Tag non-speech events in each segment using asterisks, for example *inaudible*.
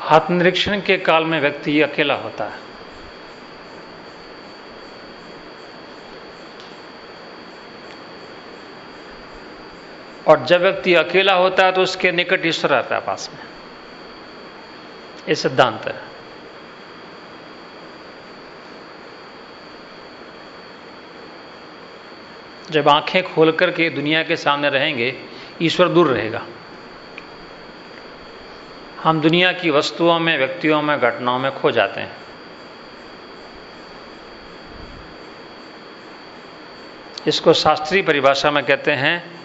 आत्मनिरीक्षण के काल में व्यक्ति अकेला होता है। और जब व्यक्ति अकेला होता है तो उसके निकट ईश्वर रहता है पास में। ये सिद्धांत है। जब आँखें खोल करके दुनिया के सामने रहेंगे, ईश्वर दूर रहेगा। हम दुनिया की वस्तुओं में, व्यक्तियों में, घटनाओं में खो जाते हैं। इसको शास्त्रीय परिभाषा में कहते हैं,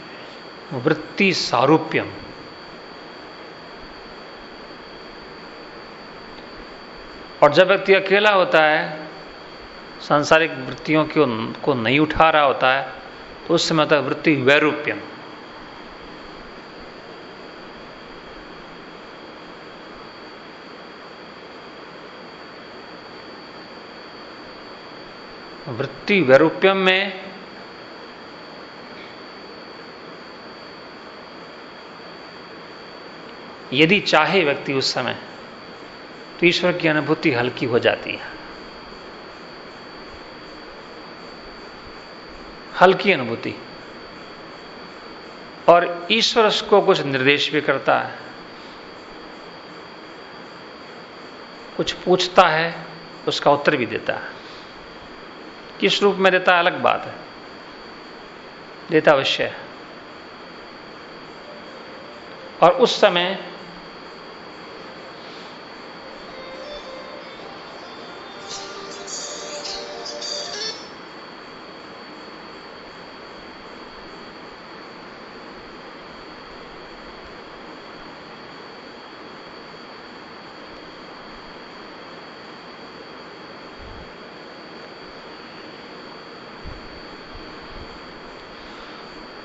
वृत्ति सारूप्यम। और जब व्यक्ति अकेला होता है, सांसारिक वृत्तियों को नहीं उठा रहा होता है तो उस समय तक वृत्ति वैरूप्यम। वृत्ति वैरूप्यम में यदि चाहे व्यक्ति उस समय तो ईश्वर की अनुभूति हल्की हो जाती है। हल्की अनुभूति। और ईश्वर उसको कुछ निर्देश भी करता है। कुछ पूछता है, उसका उत्तर भी देता है। किस रूप में देता है? अलग बात है। देता अवश्य है। और उस समय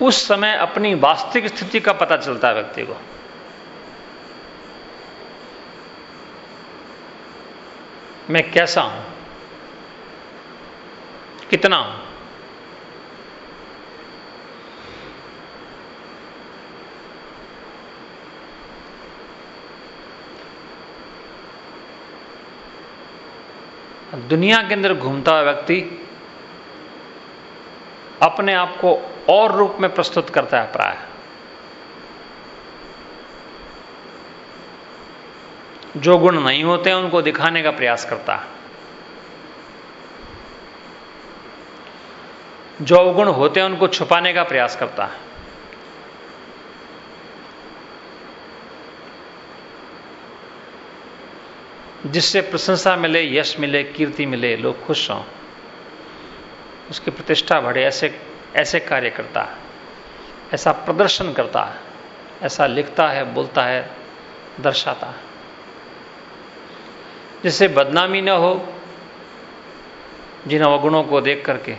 उस समय अपनी वास्तविक स्थिति का पता चलता है व्यक्ति को। मैं कैसा हूँ? कितना हूँ? दुनिया के अंदर घूमता हुआ व्यक्ति अपने आप को और रूप में प्रस्तुत करता है प्राय। जो गुण नहीं होते हैं, उनको दिखाने का प्रयास करता है। जो अवगुण होते हैं, उनको छुपाने का प्रयास करता है। जिससे प्रशंसा मिले, यश मिले, कीर्ति मिले, लोग खुश हों। उसकी प्रतिष्ठा बढ़े, ऐसे ऐसे कार्य करता है, ऐसा प्रदर्शन करता है, ऐसा लिखता है, बोलता है, दर्शाता है। जिससे बदनामी न हो, जिन अवगुणों को देख करके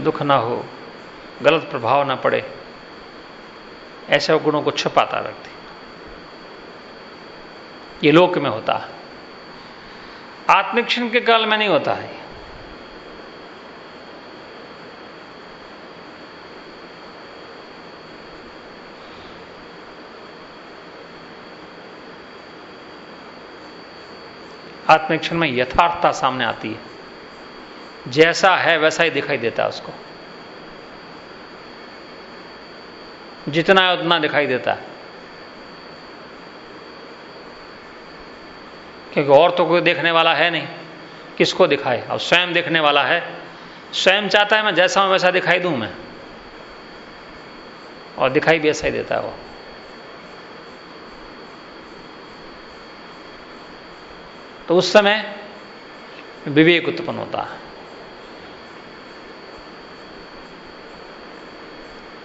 दुख ना हो, गलत प्रभाव ना पड़े, ऐसे अवगुणों को छुपाता व्यक्ति। ये लोक में होता है। आत्मिक्षण के काल में नहीं होता है। आत्मिक्षण में यथार्थता सामने आती है। जैसा है वैसा ही दिखाई देता है उसको। जितना है उतना दिखाई देता है। क्योंकि और तो कोई देखने वाला है नहीं। किसको दिखाए? अब स्वयं देखने वाला है। स्वयं चाहता है मैं जैसा हूँ वैसा दिखाई दूँ मैं। और दिखाई भी ऐसा ही देता है वो। तो उस समय विवेक उत्पन्न होता है।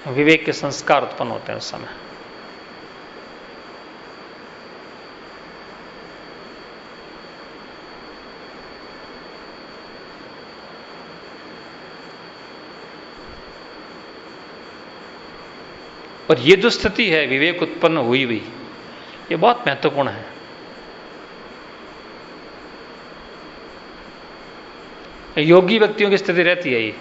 विवेक के संस्कार उत्पन्न होते हैं उस समय। और ये जो स्थिति है, विवेक उत्पन्न हुई हुई ये बहुत महत्वपूर्ण है। योगी व्यक्तियों की स्थिति रहती है ये।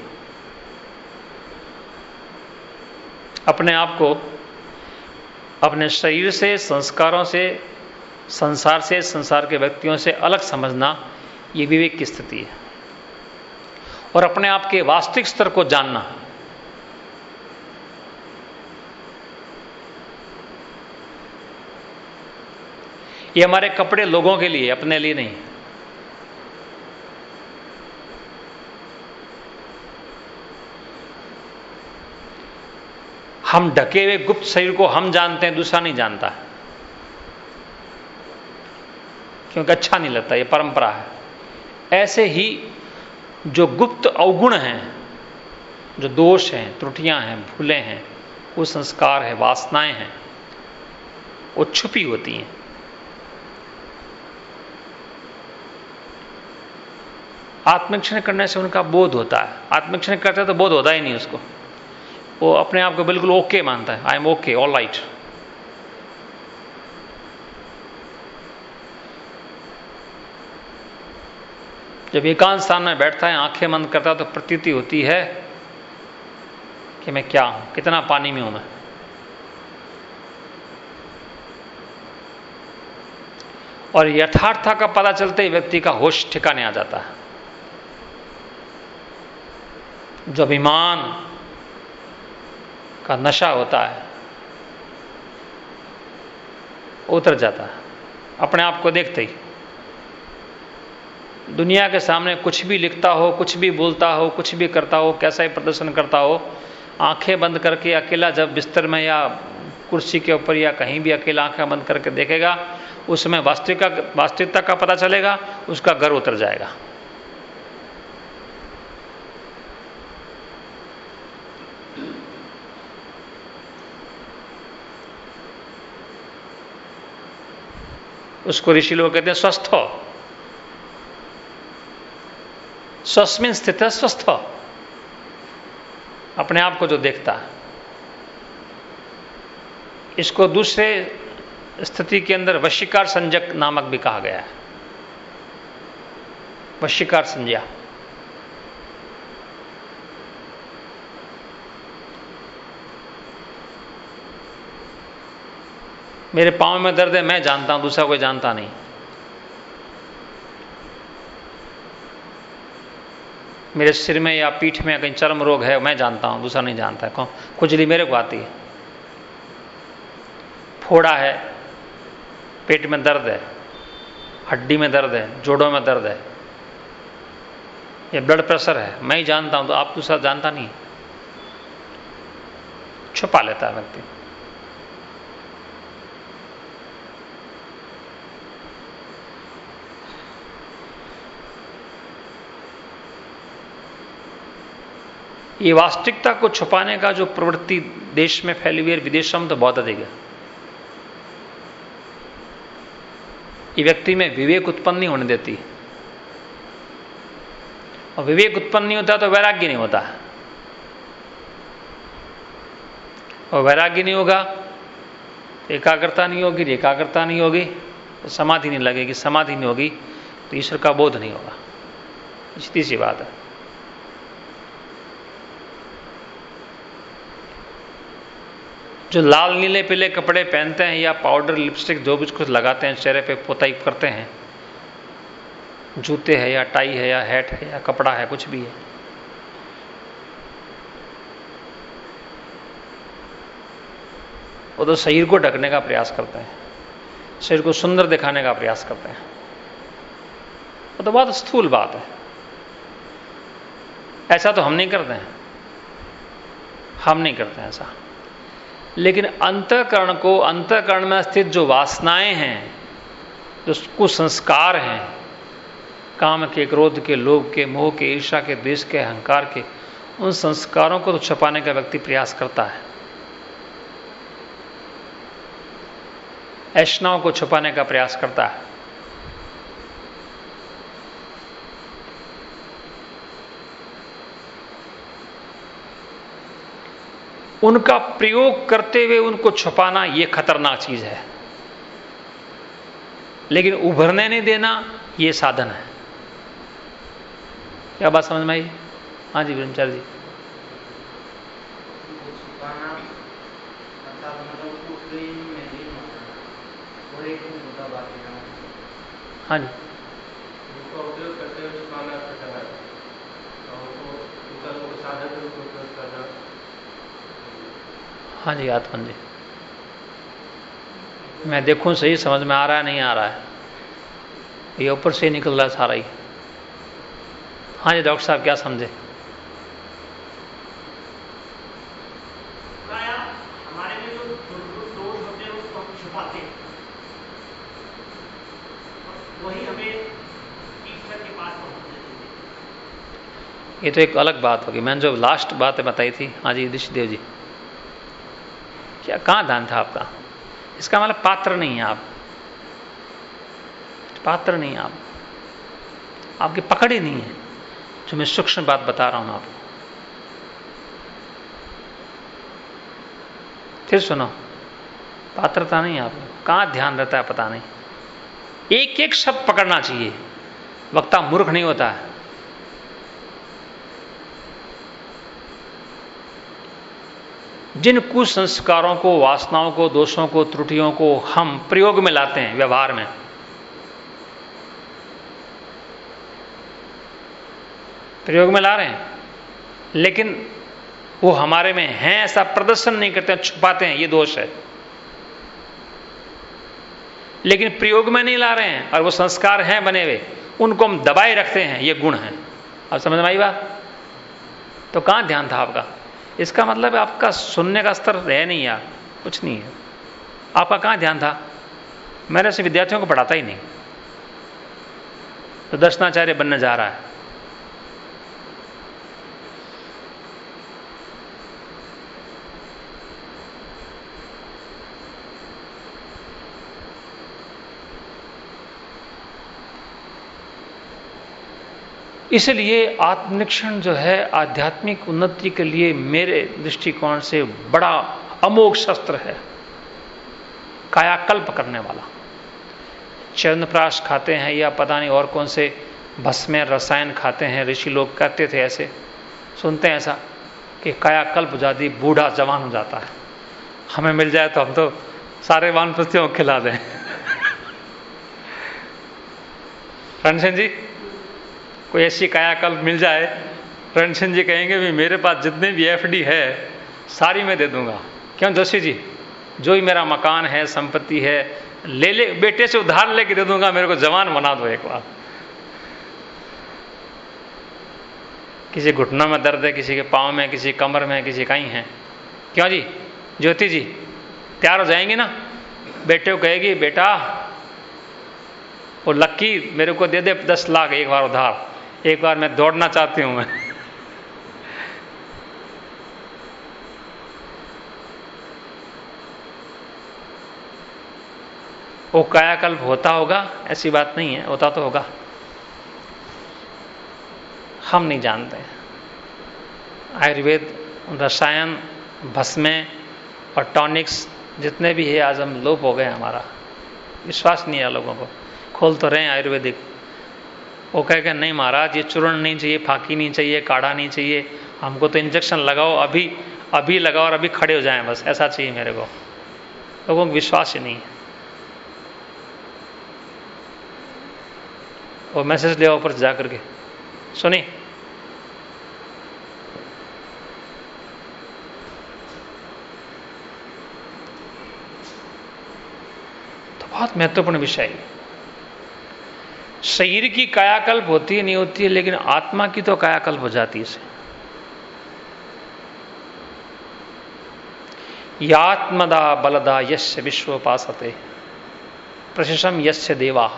अपने आप को, अपने शरीर से, संस्कारों से, संसार से, संसार के व्यक्तियों से अलग समझना, ये विवेक की स्थिति है। और अपने आप के वास्तविक स्तर को जानना। ये हमारे कपड़े लोगों के लिए, अपने लिए नहीं। हम ढके हुए गुप्त शरीर को हम जानते हैं, दूसरा नहीं जानता। क्योंकि अच्छा नहीं लगता, ये परंपरा है। ऐसे ही जो गुप्त अवगुण हैं, जो दोष हैं, त्रुटियाँ हैं, भूलें हैं, वो संस्कार है, वासनाएँ हैं, वो छुपी होती हैं। आत्मक्षण करने से उनका बोध होता है। आत्मक्षण करते तो बोध होता ही नहीं उसको। वो अपने आप को बिल्कुल ओके मानता है। I am okay all right जब एकांत स्थान में बैठता है, आँखें बंद करता है तो प्रतीति होती है कि मैं क्या हूँ, कितना पानी में हूँ मैं। और यथार्था का पता चलते ही व्यक्ति का होश ठिकाने आ जाता है। जो अभिमान का नशा होता है, उतर जाता है। अपने आप को देखते ही। दुनिया के सामने कुछ भी लिखता हो, कुछ भी बोलता हो, कुछ भी करता हो, कैसा ही प्रदर्शन करता हो, आँखें बंद करके अकेला जब बिस्तर में या कुर्सी के ऊपर या कहीं भी अकेला आँखें बंद करके देखेगा, उसमें वास्तविक वास्तविकता का पता चलेगा, उसका गर्व उतर जाएगा। उसको ऋषि लोग कहते हैं स्वस्थ हो। स्वस्मिन स्थित स्वस्थ हो। अपने आप को जो देखता इसको दूसरे स्थिति के अंदर वशिकार संजक नामक भी कहा गया है। वशिकार संज्ञा। मेरे पाँव में दर्द है, मैं जानता हूँ, दूसरा कोई जानता नहीं। मेरे सिर में या पीठ में कहीं चर्म रोग है, मैं जानता हूँ, दूसरा नहीं जानता कौन? खुजली मेरे को आती है। फोड़ा है, पेट में दर्द है, हड्डी में दर्द है, जोड़ों में दर्द है। या ब्लड प्रेशर है, मैं ही जानता हूँ तो आप दूसरा जानता नहीं छुपा लेता है व्यक्ति। ये वास्तविकता को छुपाने का जो प्रवृत्ति देश में फैली हुई है विदेशों में तो बहुत अधिक है। ये व्यक्ति में विवेक उत्पन्न नहीं होने देती। और विवेक उत्पन्न नहीं होता तो वैराग्य नहीं होता। और वैराग्य नहीं होगा तो एकाग्रता नहीं होगी, एकाग्रता नहीं होगी तो समाधि नहीं लगेगी, समाधि नहीं होगी तो ईश्वर का बोध नहीं होगा। सीधी सी बात है। जो लाल नीले पीले कपड़े पहनते हैं या पाउडर, लिपस्टिक, जो भी कुछ लगाते हैं, चेहरे पे पोताई करते हैं, जूते है या टाई है या हैट है या कपड़ा है, कुछ भी है। वो तो शरीर को ढकने का प्रयास करते हैं, शरीर को सुंदर दिखाने का प्रयास करते हैं। वो तो बहुत स्थूल बात है। ऐसा तो हम नहीं करते हैं। हम नहीं करते हैं ऐसा। लेकिन अंतकरण को, अंतकरण में स्थित जो वासनाएँ हैं, जो कुसंस्कार हैं, काम के, क्रोध के, लोभ के, मोह के ईर्षा के, द्वेष के, अहंकार के, उन संस्कारों को तो छपाने का व्यक्ति प्रयास करता है। ऐशनाओं को छुपाने का प्रयास करता है। उनका प्रयोग करते हुए उनको छुपाना यह खतरनाक चीज़ है। लेकिन उभरने नहीं देना यह साधन है। क्या बात समझ में आई? हाँ जी ब्रह्मचारी जी। हाँ जी। हाँ जी आत्मन जी मैं देखूँ सही समझ में आ रहा है नहीं आ रहा है। ये ऊपर से निकल रहा है सारा ही। हाँ जी डॉक्टर साहब क्या समझे? ये तो एक अलग बात होगी। मैंने जो लास्ट बात बताई थी हाँ जी ऋषिदेव जी। क्या, कहाँ ध्यान था आपका? इसका मतलब पात्र नहीं है आप। पात्र नहीं आप। आपकी पकड़ ही नहीं है। जो मैं सूक्ष्म बात बता रहा हूँ आपको। फिर सुनो, पात्रता नहीं आपको। कहाँ ध्यान रहता है पता नहीं। एक एक शब्द पकड़ना चाहिए। वक्ता मूर्ख नहीं होता है। जिन कुसंस्कारों को, वासनाओं को, दोषों को, त्रुटियों को हम प्रयोग में लाते हैं व्यवहार में। प्रयोग में ला रहे हैं। लेकिन वो हमारे में हैं ऐसा प्रदर्शन नहीं करते, छुपाते हैं, ये दोष है। लेकिन प्रयोग में नहीं ला रहे हैं और वो संस्कार हैं बने हुए, उनको हम दबाए रखते हैं, ये गुण है। अब समझ में आई बात? तो कहाँ ध्यान था आपका? इसका मतलब आपका सुनने का स्तर रह नहीं यार कुछ नहीं है। आपका कहाँ ध्यान था? मैंने ऐसे विद्यार्थियों को पढ़ाता ही नहीं। तो दर्शनाचार्य बनने जा रहा है। इसलिए आत्मनिरीक्षण जो है आध्यात्मिक उन्नति के लिए मेरे दृष्टिकोण से बड़ा अमोघ शस्त्र है, कायाकल्प करने वाला। चरणप्राश खाते हैं या पता नहीं और कौन से भस्म रसायन खाते हैं, ऋषि लोग कहते थे ऐसे, सुनते हैं ऐसा कि कायाकल्प जाती बूढ़ा जवान हो जाता है। हमें मिल जाए तो हम तो सारे वानप्रस्थियों को खिला दें। *laughs* रणसेन जी? कोई ऐसी कायाकल्प मिल जाए रणसिंह जी कहेंगे, भी मेरे पास जितने भी एफडी है, सारी मैं दे दूँगा। क्यों, जोशी जी? जो ही मेरा मकान है, संपत्ति है, ले ले, बेटे से उधार लेके दे दूँगा, मेरे को जवान बना दो एक बार। किसी घुटना में दर्द है, किसी के पाँव में, किसी कमर में, किसी कहीं है। क्यों जी? ज्योति जी, तैयार हो जाएँगे ना? बेटे को कहेगी, बेटा, वो लक्की मेरे को दे दे, दस लाख एक बार उधार। एक बार मैं दौड़ना चाहती हूँ मैं। वो कायाकल्प होता होगा, ऐसी बात नहीं है, होता तो होगा। हम नहीं जानते। आयुर्वेद, रसायन, भस्में और टॉनिक्स जितने भी है, आज हम लोप हो गए हमारा। विश्वास नहीं है लोगों को। खोल तो रहे हैं आयुर्वेदिक। वो कह के नहीं महाराज, ये चूर्ण नहीं चाहिए, फाकी नहीं चाहिए, काढ़ा नहीं चाहिए। हमको तो इंजेक्शन लगाओ, अभी अभी लगाओ और अभी खड़े हो जाएँ बस। ऐसा चाहिए मेरे को। लोगों को विश्वास ही नहीं है। वो मैसेज ले ऊपर जा करके। सुनी तो बहुत महत्वपूर्ण विषय है। शरीर की कायाकल्प होती है, नहीं होती है, लेकिन आत्मा की तो कायाकल्प हो जाती है इसे। यात्मदा बलदा यश विश्वपासते प्रशम यस्य देवा,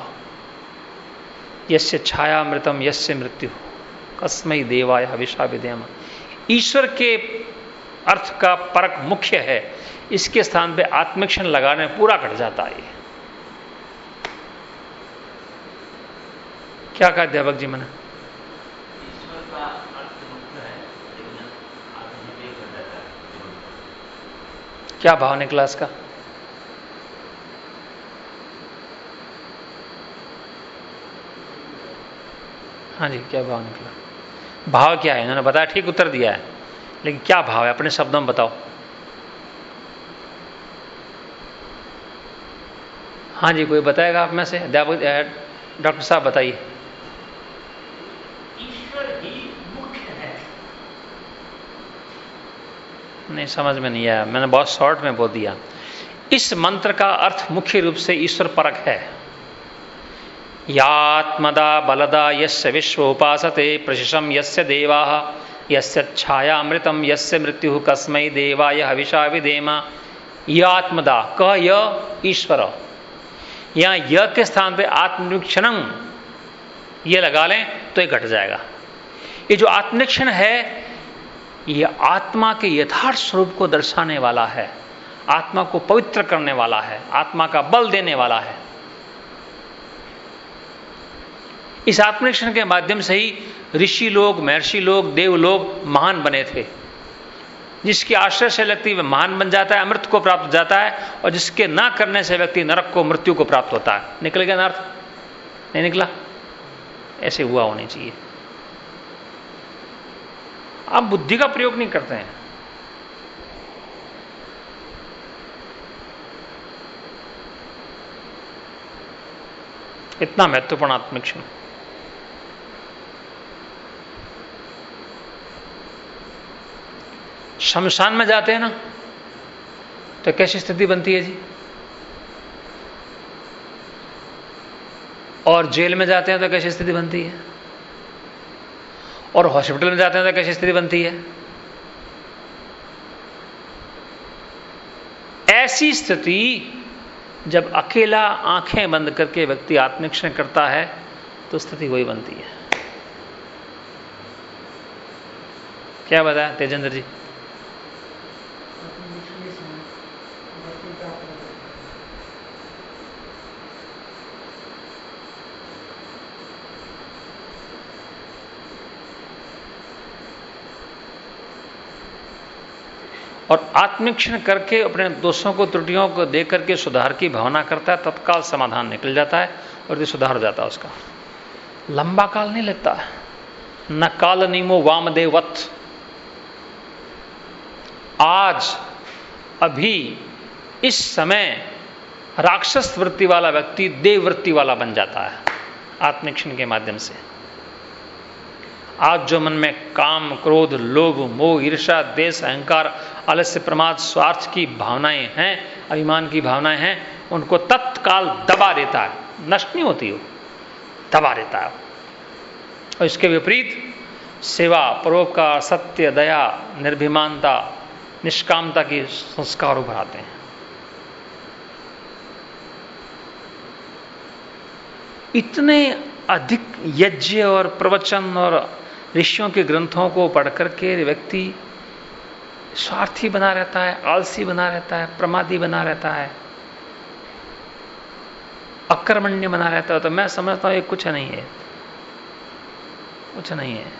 यस्य छायामृतम यस्य मृत्यु कस्मय देवाय हविषा विधेम ईश्वर के अर्थ का परक मुख्य है, इसके स्थान पे आत्मिक्षण लगाने पूरा कट जाता है क्या कहा अध्यापक जी मैंने? क्या भाव निकला इसका हाँ जी क्या भाव निकला भाव क्या है? इन्होंने बताया ठीक उत्तर दिया है। लेकिन क्या भाव है? अपने शब्दों में बताओ। हाँ जी कोई बताएगा आप में से? अध्यापक डॉक्टर साहब बताइए ईश्वर ही मुख्य है नहीं समझ में नहीं आया। मैंने बहुत शॉर्ट में बोल दिया। इस मंत्र का अर्थ मुख्य रूप से ईश्वर परक है। यात्मदा बलदा यस्य विश्व उपासते प्रशिषम यस्य देवा, यस्य छायामृतम यस्य मृत्यु कस्मय देवाय हविषा विदेमा। आत्मदा कह य ईश्वर। यहाँ य के स्थान पे आत्मनिरीक्षणम ये लगा लें तो ये घट जाएगा। ये जो आत्मनिरीक्षण है ये आत्मा के यथार्थ स्वरूप को दर्शाने वाला है, आत्मा को पवित्र करने वाला है, आत्मा का बल देने वाला है। इस आत्मनिरीक्षण के माध्यम से ही ऋषि लोग, महर्षि लोग, देव लोग महान बने थे। जिसके आश्रय से व्यक्ति महान बन जाता है, अमृत को प्राप्त जाता है, और जिसके ना करने से व्यक्ति नरक को, मृत्यु को प्राप्त होता है। निकल गया नर्थ नहीं निकला? ऐसे हुआ होने चाहिए। आप बुद्धि का प्रयोग नहीं करते हैं। इतना महत्वपूर्ण आत्मिक क्षण। शमशान में जाते हैं ना तो कैसी स्थिति बनती है जी? और जेल में जाते हैं तो कैसी स्थिति बनती है? और हॉस्पिटल में जाते हैं तो कैसी स्थिति बनती है? ऐसी स्थिति जब अकेला आँखें बंद करके व्यक्ति आत्मनिक्षण करता है तो स्थिति वही बनती है। क्या बताया तेजेंद्र जी? और आत्मिक्षण करके अपने दोषों को, त्रुटियों को देख करके सुधार की भावना करता है, तत्काल समाधान निकल जाता है और ये सुधार हो जाता है उसका। लंबा काल नहीं लगता। न काल नीमो वामदेवत। आज, अभी, इस समय राक्षस वृत्ति वाला व्यक्ति देव वृत्ति वाला बन जाता है, आत्मिक्षण के माध्यम से। आज जो मन में काम, क्रोध, लोभ, मोह ईर्षा देश, अहंकार आलस्य प्रमाद स्वार्थ की भावनाएँ हैं, अभिमान की भावनाएँ हैं, उनको तत्काल दबा देता है। नष्ट नहीं होती हो दबा देता है। और इसके विपरीत सेवा परोपकार सत्य, दया, निर्भिमानता, निष्कामता की संस्कार उभराते हैं। इतने अधिक यज्ञ और प्रवचन और ऋषियों के ग्रंथों को पढ़ करके व्यक्ति स्वार्थी बना रहता है आलसी बना रहता है प्रमादी बना रहता है अक्रमण्य बना रहता है। तो मैं समझता हूँ ये कुछ नहीं है। कुछ नहीं है।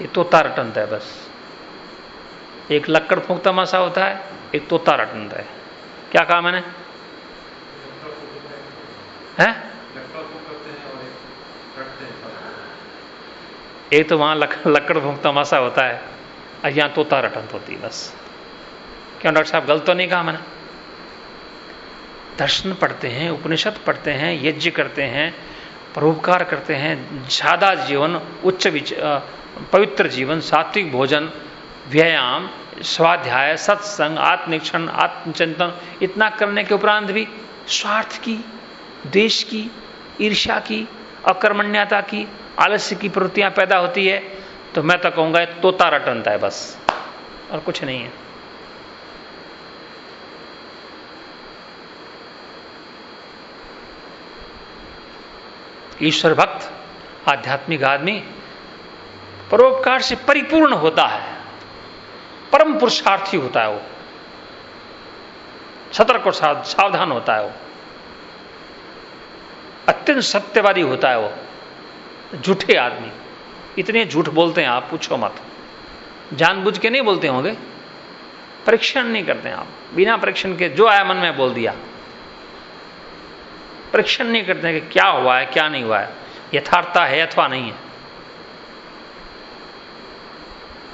ये तोता रटनता है बस। एक लक्कड़ फूकता मासा होता है एक तोता रटनता है। क्या कहा मैंने? है? एक तो वहाँ लक, लकड़ फूंकता मासा होता है। यहाँ तोता रटंत होती है बस। क्यों डॉक्टर साहब, गलत तो नहीं कहा मैंने? दर्शन पढ़ते हैं, उपनिषद पढ़ते हैं, यज्ञ करते हैं, परोपकार करते हैं, ज़्यादा जीवन, उच्च पवित्र जीवन, सात्विक भोजन, व्यायाम, स्वाध्याय, सत्संग आत्मनिक्षण आत्मचिंतन, इतना करने के उपरांत भी स्वार्थ की देश की, ईर्ष्या की, अकर्मण्यता की, आलस्य की प्रवृत्तियाँ पैदा होती है। तो मैं तो कहूँगा तोता रटनता है बस, और कुछ नहीं है। ईश्वर भक्त, आध्यात्मिक आदमी, परोपकार से परिपूर्ण होता है। परम पुरुषार्थी होता है वो। सतर्क और सावधान होता है वो। अत्यंत सत्यवादी होता है वो। झूठे आदमी। इतने झूठ बोलते हैं, आप पूछो मत। जानबूझ के नहीं बोलते होंगे। परीक्षण नहीं करते आप। बिना परीक्षण के जो आया मन में बोल दिया। परीक्षण नहीं करते कि क्या हुआ है, क्या नहीं हुआ है। यथार्थता है अथवा नहीं है।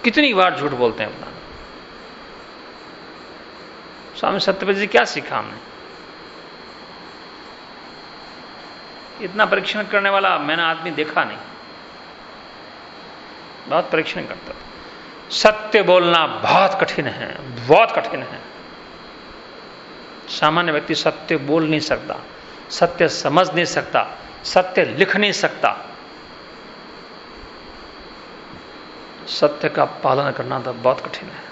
कितनी बार झूठ बोलते हैं अपना। स्वामी सत्यपति जी क्या सीखा हमने? इतना परीक्षण करने वाला मैंने आदमी देखा नहीं। बहुत परीक्षण करता था। सत्य बोलना बहुत कठिन है, बहुत कठिन है। सामान्य व्यक्ति सत्य बोल नहीं सकता, सत्य समझ नहीं सकता, सत्य लिख नहीं सकता। सत्य का पालन करना तो बहुत कठिन है।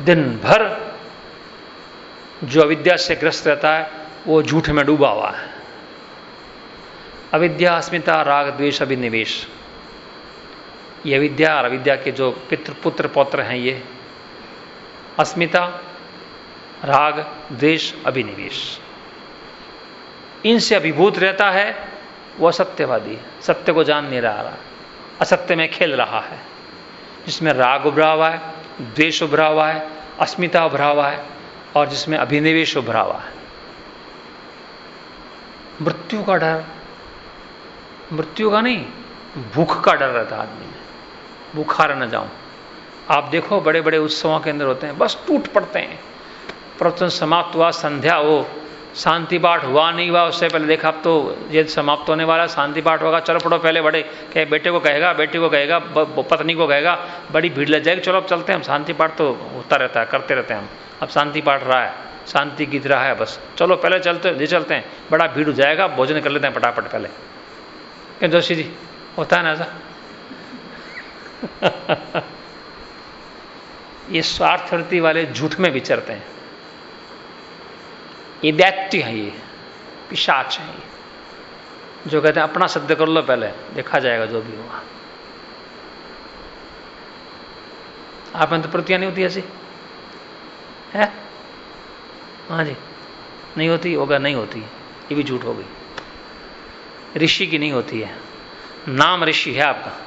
दिन भर जो अविद्या से ग्रस्त रहता है, वो झूठ में डूबा हुआ है। अविद्या, अस्मिता, राग, द्वेष, अभिनिवेश। ये विद्या और अविद्या के जो पितृ पुत्र पौत्र हैं ये, अस्मिता, राग, द्वेष, अभिनिवेश। इनसे अभिभूत रहता है वह सत्यवादी सत्य को जान नहीं रहा, असत्य में खेल रहा है। जिसमें राग उभरा हुआ है, द्वेष उभरा हुआ है, अस्मिता उभरा हुआ है और जिसमें अभिनिवेश उभरा हुआ है मृत्यु का डर। मृत्यु का नहीं, भूख का डर रहता आदमी में। भूखा न जाऊँ। आप देखो बड़े बड़े उत्सवों के अंदर होते हैं, बस टूट पड़ते हैं। प्रवचन समाप्त हुआ, संध्या हो शांति पाठ हुआ नहीं हुआ, उससे पहले देखा, अब तो ये समाप्त होने वाला शांति पाठ होगा, चलो पढ़ो पहले बड़े, कहे, बेटे को कहेगा, बेटी को कहेगा पत्नी को कहेगा, बड़ी भीड़ लग जाएगी, चलो अब चलते हैं हम, शांति पाठ तो होता रहता है, करते रहते हैं हम, अब शांति पाठ रहा है, शांति गीत रहा है बस, चलो पहले चलते, ले चलते हैं, बड़ा भीड़ हो जाएगा, भोजन कर लेते हैं फटाफट पहले। क्यों, जोशी जी, होता है ना ऐसा? *laughs* ये स्वार्थवृत्ति वाले झूठ में विचरते हैं। ये दैत्य हैं ये, पिशाच हैं ये। जो कहते हैं, अपना सिद्ध कर लो पहले, देखा जाएगा जो भी होगा आप में तो प्रतिया नहीं होती ऐसी? है? हाँ जी। नहीं होती? होगा नहीं होती। ये भी झूठ हो गई। ऋषि की नहीं होती है। नाम ऋषि है आपका।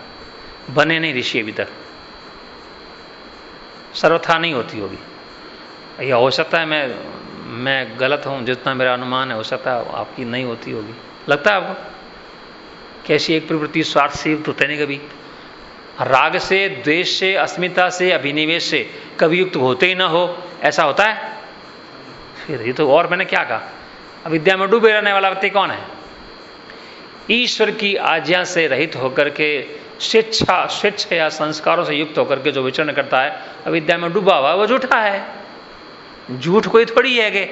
बने नहीं ऋषि अभी तक। सर्वथा नहीं होती होगी। यह हो सकता है मैं मैं गलत हूँ, जितना मेरा अनुमान है, हो सकता है आपकी नहीं होती होगी। लगता है आपको? कैसी एक प्रवृत्ति, स्वार्थ से युक्त होते नहीं कभी? राग से, द्वेष से, अस्मिता से, अभिनिवेश से कभी युक्त होते ही ना हो। ऐसा होता है? फिर ये तो और मैंने क्या कहा? अविद्या में डूबे रहने वाला व्यक्ति कौन है? ईश्वर की आज्ञा से रहित होकर के, स्वेच्छा, स्वेच्छ या संस्कारों से युक्त होकर के जो विचरण करता है, अविद्या में डूबा हुआ वो झूठा है। झूठ कोई थोड़ी है कि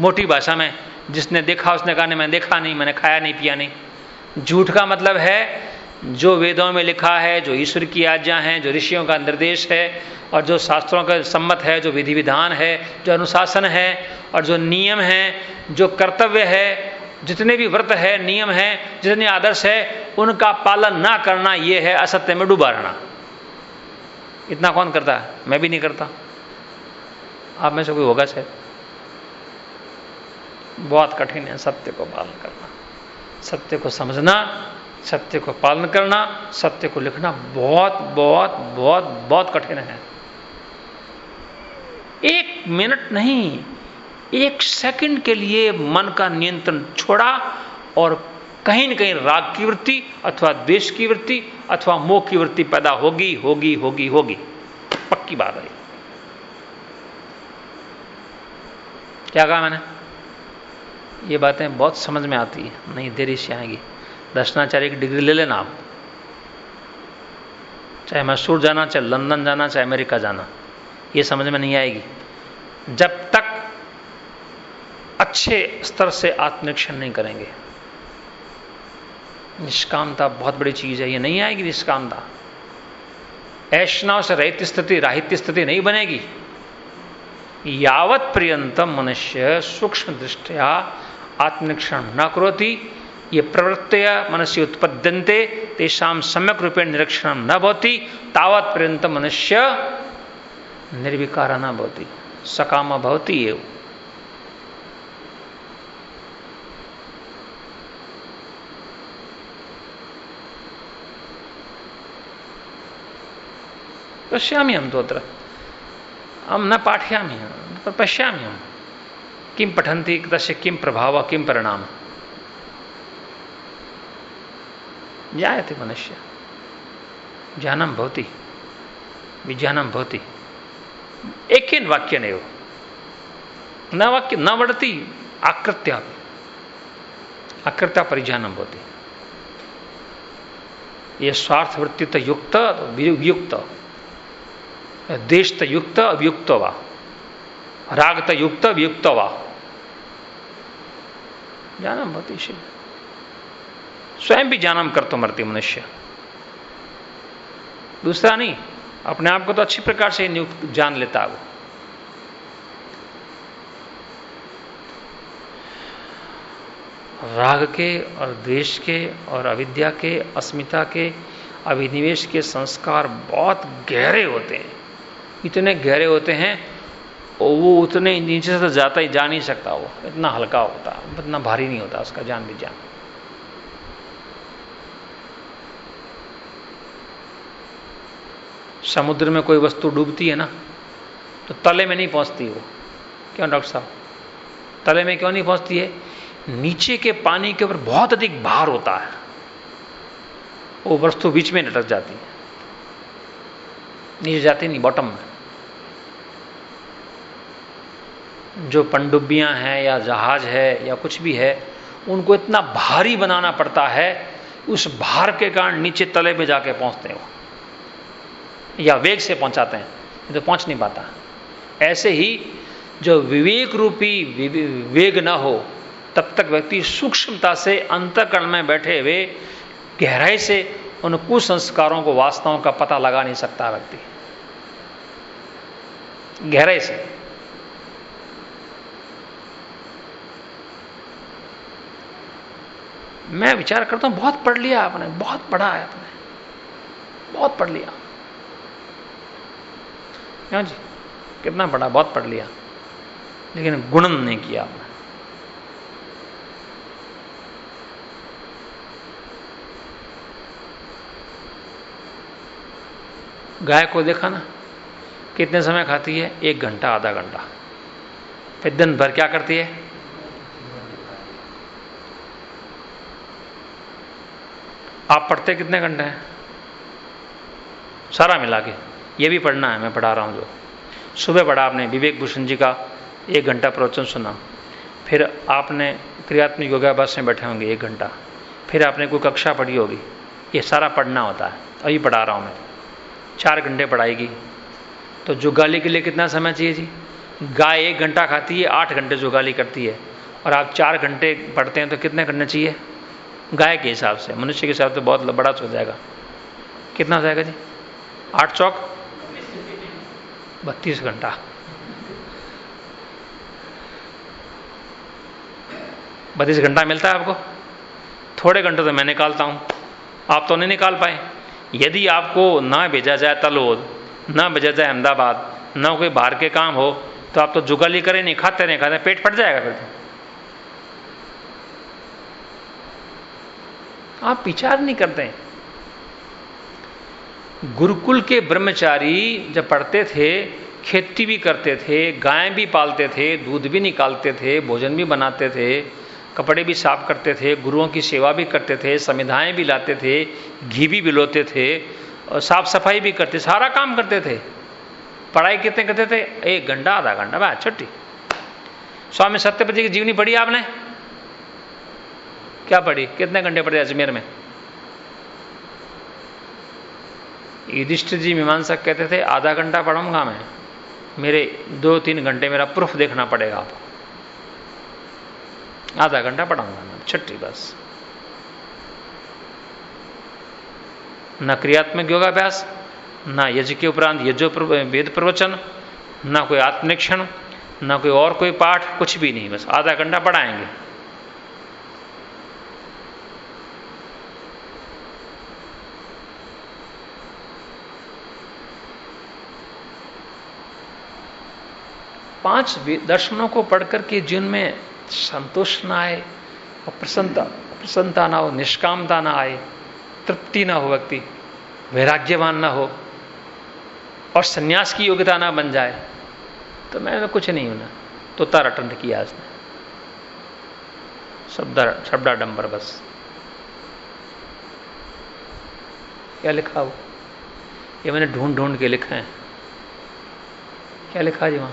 मोटी भाषा में, जिसने देखा, उसने कहा, नहीं, मैंने देखा नहीं, मैंने खाया नहीं, पिया नहीं। झूठ का मतलब है, जो वेदों में लिखा है, जो ईश्वर की आज्ञा है, जो ऋषियों का निर्देश है, और जो शास्त्रों का सम्मत है, जो विधि विधान है, जो अनुशासन है, और जो नियम है, जो कर्तव्य है, जितने भी व्रत है, नियम है, जितने आदर्श है, उनका पालन ना करना यह है असत्य में डूबा रहना। इतना कौन करता? है मैं भी नहीं करता। आप में से कोई होगा शायद? बहुत कठिन है सत्य को पालन करना। सत्य को समझना, सत्य को पालन करना, सत्य को लिखना बहुत बहुत बहुत बहुत कठिन है। एक मिनट नहीं, एक सेकंड के लिए मन का नियंत्रण छोड़ा और कहीं न कहीं राग की वृत्ति अथवा द्वेष की वृत्ति अथवा मोह की वृत्ति पैदा होगी होगी होगी होगी। पक्की बात है। क्या कहा मैंने? ये बातें बहुत समझ में आती है। नहीं, देरी से आएँगी। दर्शनाचार्य की डिग्री ले लेना आप। चाहे मैसूर जाना, चाहे लंदन जाना, चाहे अमेरिका जाना, ये समझ में नहीं आएगी। जब तक अच्छे स्तर से आत्मनिरीक्षण नहीं करेंगे। निष्कामता बहुत बड़ी चीज़ है, ये नहीं आएगी निष्कामता। ऐशनाव से रहित स्थिति राहित्य स्थिति नहीं बनेगी। यावत पर्यंतम मनुष्य सूक्ष्म दृष्टिया आत्मनिरीक्षण न करोति। ये प्रवृत्तय मनस्य उत्पद्यन्ते, तेषां सम्यक रूपेण निरीक्षण न भवति। तावत पर्यंत मनुष्य निर्विकार न भवति। सकाम भवति एव। पश्यामि हम तो हम न पाठयामि पर पश्यामि हम। किं पठन्ति, तस्य किं प्रभाव, किं परिणाम? जायते मनुष्य। ज्ञानम भवति। विज्ञानम भवति। एक ही वाक्य हो न वाक्य, न बढ़ती आकृत्या। आकृत्या परिजानम होती ये स्वार्थ वृत्ति तो युक्त। वियुक्त देश तो युक्त अभियुक्त वा राग तो युक्त वियुक्त वा जानम भवती स्वयं भी जानम कर तो मरती मनुष्य। दूसरा नहीं, अपने आप को तो अच्छी प्रकार से नियुक्त जान लेता वो। राग के और द्वेष के और अविद्या के, अस्मिता के, अभिनिवेश के संस्कार बहुत गहरे होते हैं। इतने गहरे होते हैं, और वो उतने नीचे से तो जाता ही जा नहीं सकता वो। इतना हल्का होता, इतना भारी नहीं होता उसका जान भी जान। समुद्र में कोई वस्तु डूबती है ना तो तले में नहीं पहुँचती वो। क्यों, डॉक्टर साहब? तले में क्यों नहीं पहुँचती है? नीचे के पानी के ऊपर बहुत अधिक भार होता है। वो वस्तु बीच में लटक जाती है। नीचे जाती नहीं, बॉटम में। जो पनडुब्बियाँ हैं या जहाज़ है या कुछ भी है, उनको इतना भारी बनाना पड़ता है, उस भार के कारण नीचे तले में जाके पहुँचते हैं। वो या वेग से पहुंचाते हैं तो पहुँच नहीं पाता। ऐसे ही जो विवेक रूपी वेग ना हो, तब तक व्यक्ति सूक्ष्मता से अंतकरण में बैठे हुए गहराई से उन कुसंस्कारों को वास्तवों का पता लगा नहीं सकता व्यक्ति। गहराई से। मैं विचार करता हूँ, बहुत पढ़ लिया आपने, बहुत पढ़ा है आपने। बहुत पढ़ लिया। क्यों जी, कितना पढ़ा, बहुत पढ़ लिया। लेकिन गुणन नहीं किया आपने। गाय को देखा ना, कितने समय खाती है? एक घंटा, आधा घंटा। फिर दिन भर क्या करती है? आप पढ़ते कितने घंटे हैं? सारा मिला के। ये भी पढ़ना है, मैं पढ़ा रहा हूँ जो। सुबह पढ़ा आपने, विवेक भूषण जी का एक घंटा प्रवचन सुना। फिर आपने क्रियात्मक योगाभ्यास में बैठे होंगे एक घंटा। फिर आपने कोई कक्षा पढ़ी होगी। ये सारा पढ़ना होता है। अभी पढ़ा रहा हूँ मैं। चार घंटे पढ़ाएगी। तो जुगाली के लिए कितना समय चाहिए जी? गाय एक घंटा खाती है, आठ घंटे जुगाली करती है। और आप चार घंटे पढ़ते हैं तो कितने करने चाहिए? गाय के हिसाब से, मनुष्य के हिसाब से बहुत बड़ा हो जाएगा। कितना जाएगा जी? आठ चौक? बत्तीस घंटा। बत्तीस घंटा मिलता है आपको? थोड़े घंटे तो मैं निकालता हूँ। आप तो नहीं निकाल पाए। यदि आपको ना भेजा जाए तलोद ना भेजा जाए अहमदाबाद, ना कोई बाहर के काम हो तो आप तो जुगाली करें, नहीं, खाते नहीं खाते पेट फट जाएगा फिर तो। आप विचार नहीं करते। गुरुकुल के ब्रह्मचारी जब पढ़ते थे, खेती भी करते थे, गाय भी पालते थे, दूध भी निकालते थे, भोजन भी बनाते थे, कपड़े भी साफ़ करते थे, गुरुओं की सेवा भी करते थे संविधाएँ भी लाते थे, घी भी बिलोते थे, और साफ़ सफ़ाई भी करते, सारा काम करते थे। पढ़ाई कितने करते थे? एक घंटा, आधा घंटा बा छुट्टी। स्वामी सत्यपति की जीवनी पढ़ी आपने? क्या पढ़ी? कितने घंटे पढ़े अजमेर में? युधिष्ठिर जी मीमांसा कहते थे, आधा घंटा पढ़ूँगा मैं। मेरे दो तीन घंटे मेरा प्रूफ देखना पड़ेगा आपको। आधा घंटा पढ़ाऊँगा मैं, छठी बस। न क्रियात्मक योगाभ्यास, न यज के उपरांत यजो वेद प्रवचन, ना कोई आत्मनिक्षण न कोई और कोई पाठ, कुछ भी नहीं, बस आधा घंटा पढ़ाएँगे। पाँच दर्शनों को पढ़कर के जिनमें संतोष ना आए, और प्रसन्नता प्रसन्नता ना हो, निष्कामता ना आए, तृप्ति ना हो व्यक्ति, वैराग्यवान ना हो, और सन्यास की योग्यता ना बन जाए तो मैं तो कुछ नहीं हूँ ना। तो ताराटंड किया उसने शब्दा डंबर बस। क्या लिखा हो ये मैंने ढूंढ ढूंढ के लिखा है। क्या लिखा जी वहाँ?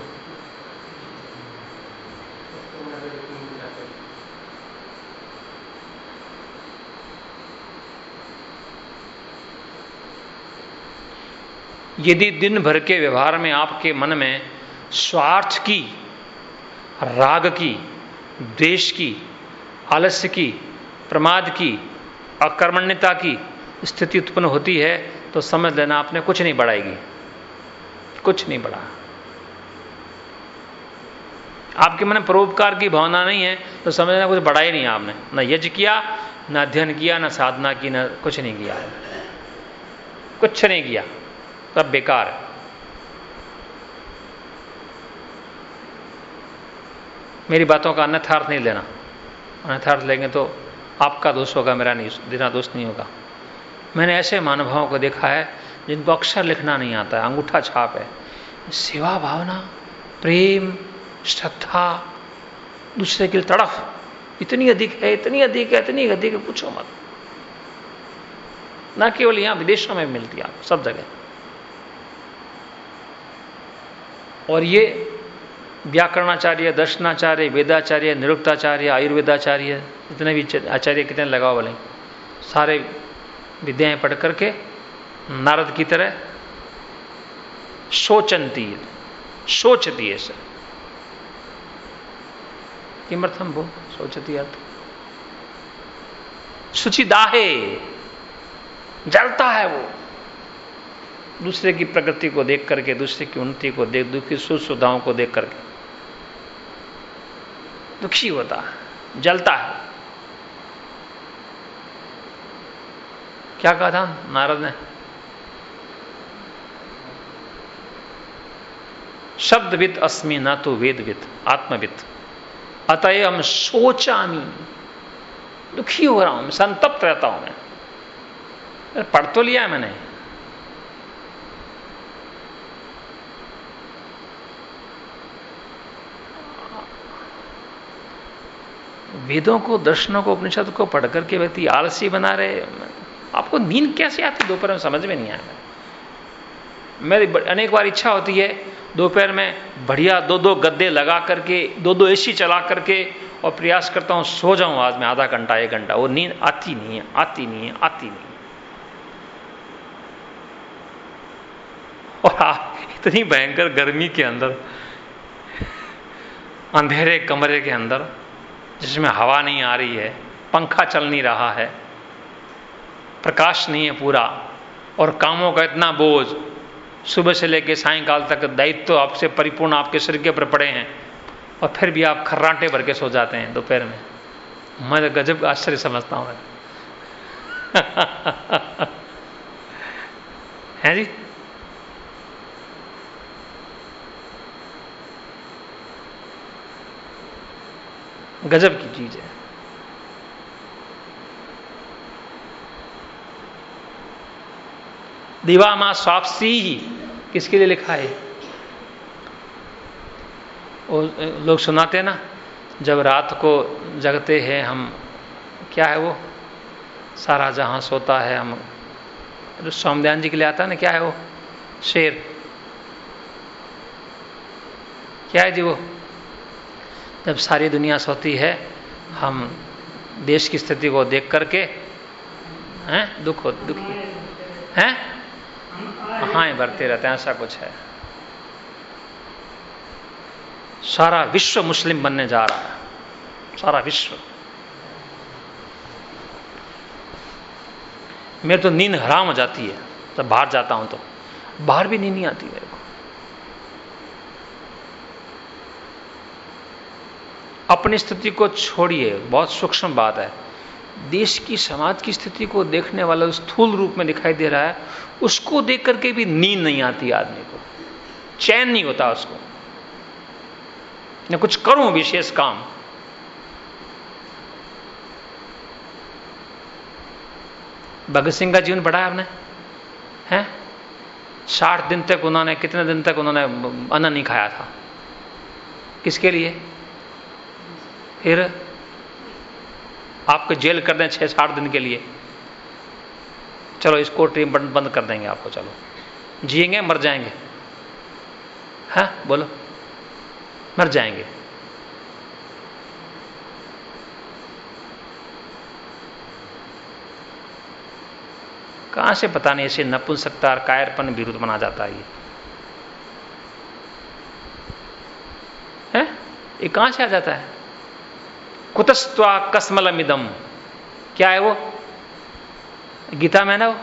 यदि दिन भर के व्यवहार में आपके मन में स्वार्थ की, राग की, द्वेष की, आलस्य की, प्रमाद की, अकर्मण्यता की स्थिति उत्पन्न होती है तो समझ लेना आपने कुछ नहीं बढ़ाएगी। कुछ नहीं बढ़ा। आपके मन में परोपकार की भावना नहीं है तो समझ लेना कुछ बढ़ा ही नहीं आपने। ना यज्ञ किया, ना अध्ययन किया, ना साधना की, ना कुछ नहीं किया। कुछ नहीं किया। सब बेकार। है मेरी बातों का अन्यथार्थ नहीं लेना। अन्यथार्थ लेंगे तो आपका दोष होगा, मेरा नहीं देना दोष नहीं होगा। मैंने ऐसे महानुभावों को देखा है जिनको अक्षर लिखना नहीं आता है, अंगूठा छाप है। सेवा भावना, प्रेम, श्रद्धा, दूसरे के लिए तड़फ। इतनी अधिक है, इतनी अधिक है, इतनी अधिक है, पूछो मत। ना केवल यहाँ विदेशों में मिलती है, सब जगह। और ये व्याकरणाचार्य, दर्शनाचार्य, वेदाचार्य, निरुक्ताचार्य, आयुर्वेदाचार्य जितने भी आचार्य कितने लगाव बोले सारे विद्याएँ पढ़ करके नारद की तरह सोचनती सोचती है सर। किमर्थम वो सोचती अर्थ। सुचिदाहे जलता है वो। दूसरे की प्रगति को देख करके, दूसरे की उन्नति को देख, दुखी सुख सुविधाओं को देख करके। दुखी होता है, जलता है। क्या कहा था नारद ने? शब्दविद अस्मि, ना तो वेदविद, आत्मविद। अतः हम सोचामी दुखी हो रहा हूँ संतप्त रहता हूँ, मैं। पढ़ तो लिया मैंने। वेदों को, दर्शनों को, उपनिषद को पढ़ करके व्यक्ति आलसी बना रहे। आपको नींद कैसे आती दोपहर में? समझ में नहीं आया। मेरी अनेक बार इच्छा होती है, दोपहर में बढ़िया दो दो गद्दे लगा करके दो दो एसी चला करके और प्रयास करता हूँ, सो जाऊँ आज में आधा घंटा, एक घंटा। वो नींद आती नहीं है, आती नहीं है, आती नहीं है। और आप इतनी भयंकर गर्मी के अंदर, अंधेरे कमरे के अंदर जिसमें हवा नहीं आ रही है, पंखा चल नहीं रहा है, प्रकाश नहीं है पूरा, और कामों का इतना बोझ, सुबह से लेकर सायकाल तक दायित्व तो आपसे परिपूर्ण आपके शरीर के ऊपर पड़े हैं, और फिर भी आप खर्राटे भर के सो जाते हैं दोपहर में। मैं तो गजब आश्चर्य समझता हूँ *laughs* है जी? गजब की चीज़ है। दिवा माँ स्वापसी ही किसके लिए लिखा है? वो लोग सुनाते ना, जब रात को जगते हैं हम, क्या है वो? सारा जहाँ सोता है हम। सोमध्यान जी के लिए आता है ना, क्या है वो? शेर। क्या है जी वो? जब सारी दुनिया सोती है, हम देश की स्थिति को देख करके, हैं, दुख हो दुखी हैं? हाँ भरते रहते हैं, ऐसा कुछ है। सारा विश्व मुस्लिम बनने जा रहा है। सारा विश्व। मेरे तो नींद हराम हो जाती है, जब बाहर जाता हूँ तो। बाहर भी नींद नहीं आती मेरे अपनी स्थिति को छोड़िए। बहुत सूक्ष्म बात है। देश की, समाज की स्थिति को देखने वाला स्थूल रूप में दिखाई दे रहा है, उसको देख करके भी नींद नहीं आती आदमी को। चैन नहीं होता उसको। मैं कुछ करूँ विशेष काम। भगत सिंह का जीवन पढ़ा है आपने? हैं? साठ दिन तक उन्होंने, कितने दिन तक उन्होंने अन्न नहीं खाया था? किसके लिए? फिर आपको जेल कर दें छह साठ दिन के लिए। चलो इसको ट्रीम बंद बंद कर देंगे आपको, चलो। जिएँगे, मर जाएँगे। हाँ बोलो। मर जाएँगे। कहाँ से पता नहीं, ऐसे नपुंसकता और कायरपन विरुद्ध बना जाता है ये। है? ये कहाँ से आ जाता है? कुतस्त्वा कसमलमिदम। क्या है वो? गीता में ना वो?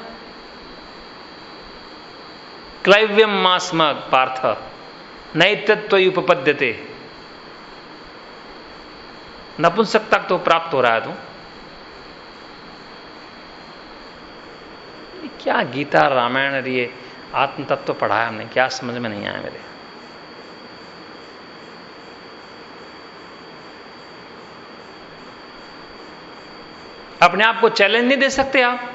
क्लैव्यम मास्म पार्थ। नैतत्व उपपद्यते नपुंसकता तो प्राप्त हो रहा है तू। क्या गीता रामायण ये आत्म तत्व पढ़ाया हमने? क्या समझ में नहीं आया मेरे। अपने आप को चैलेंज नहीं दे सकते आप।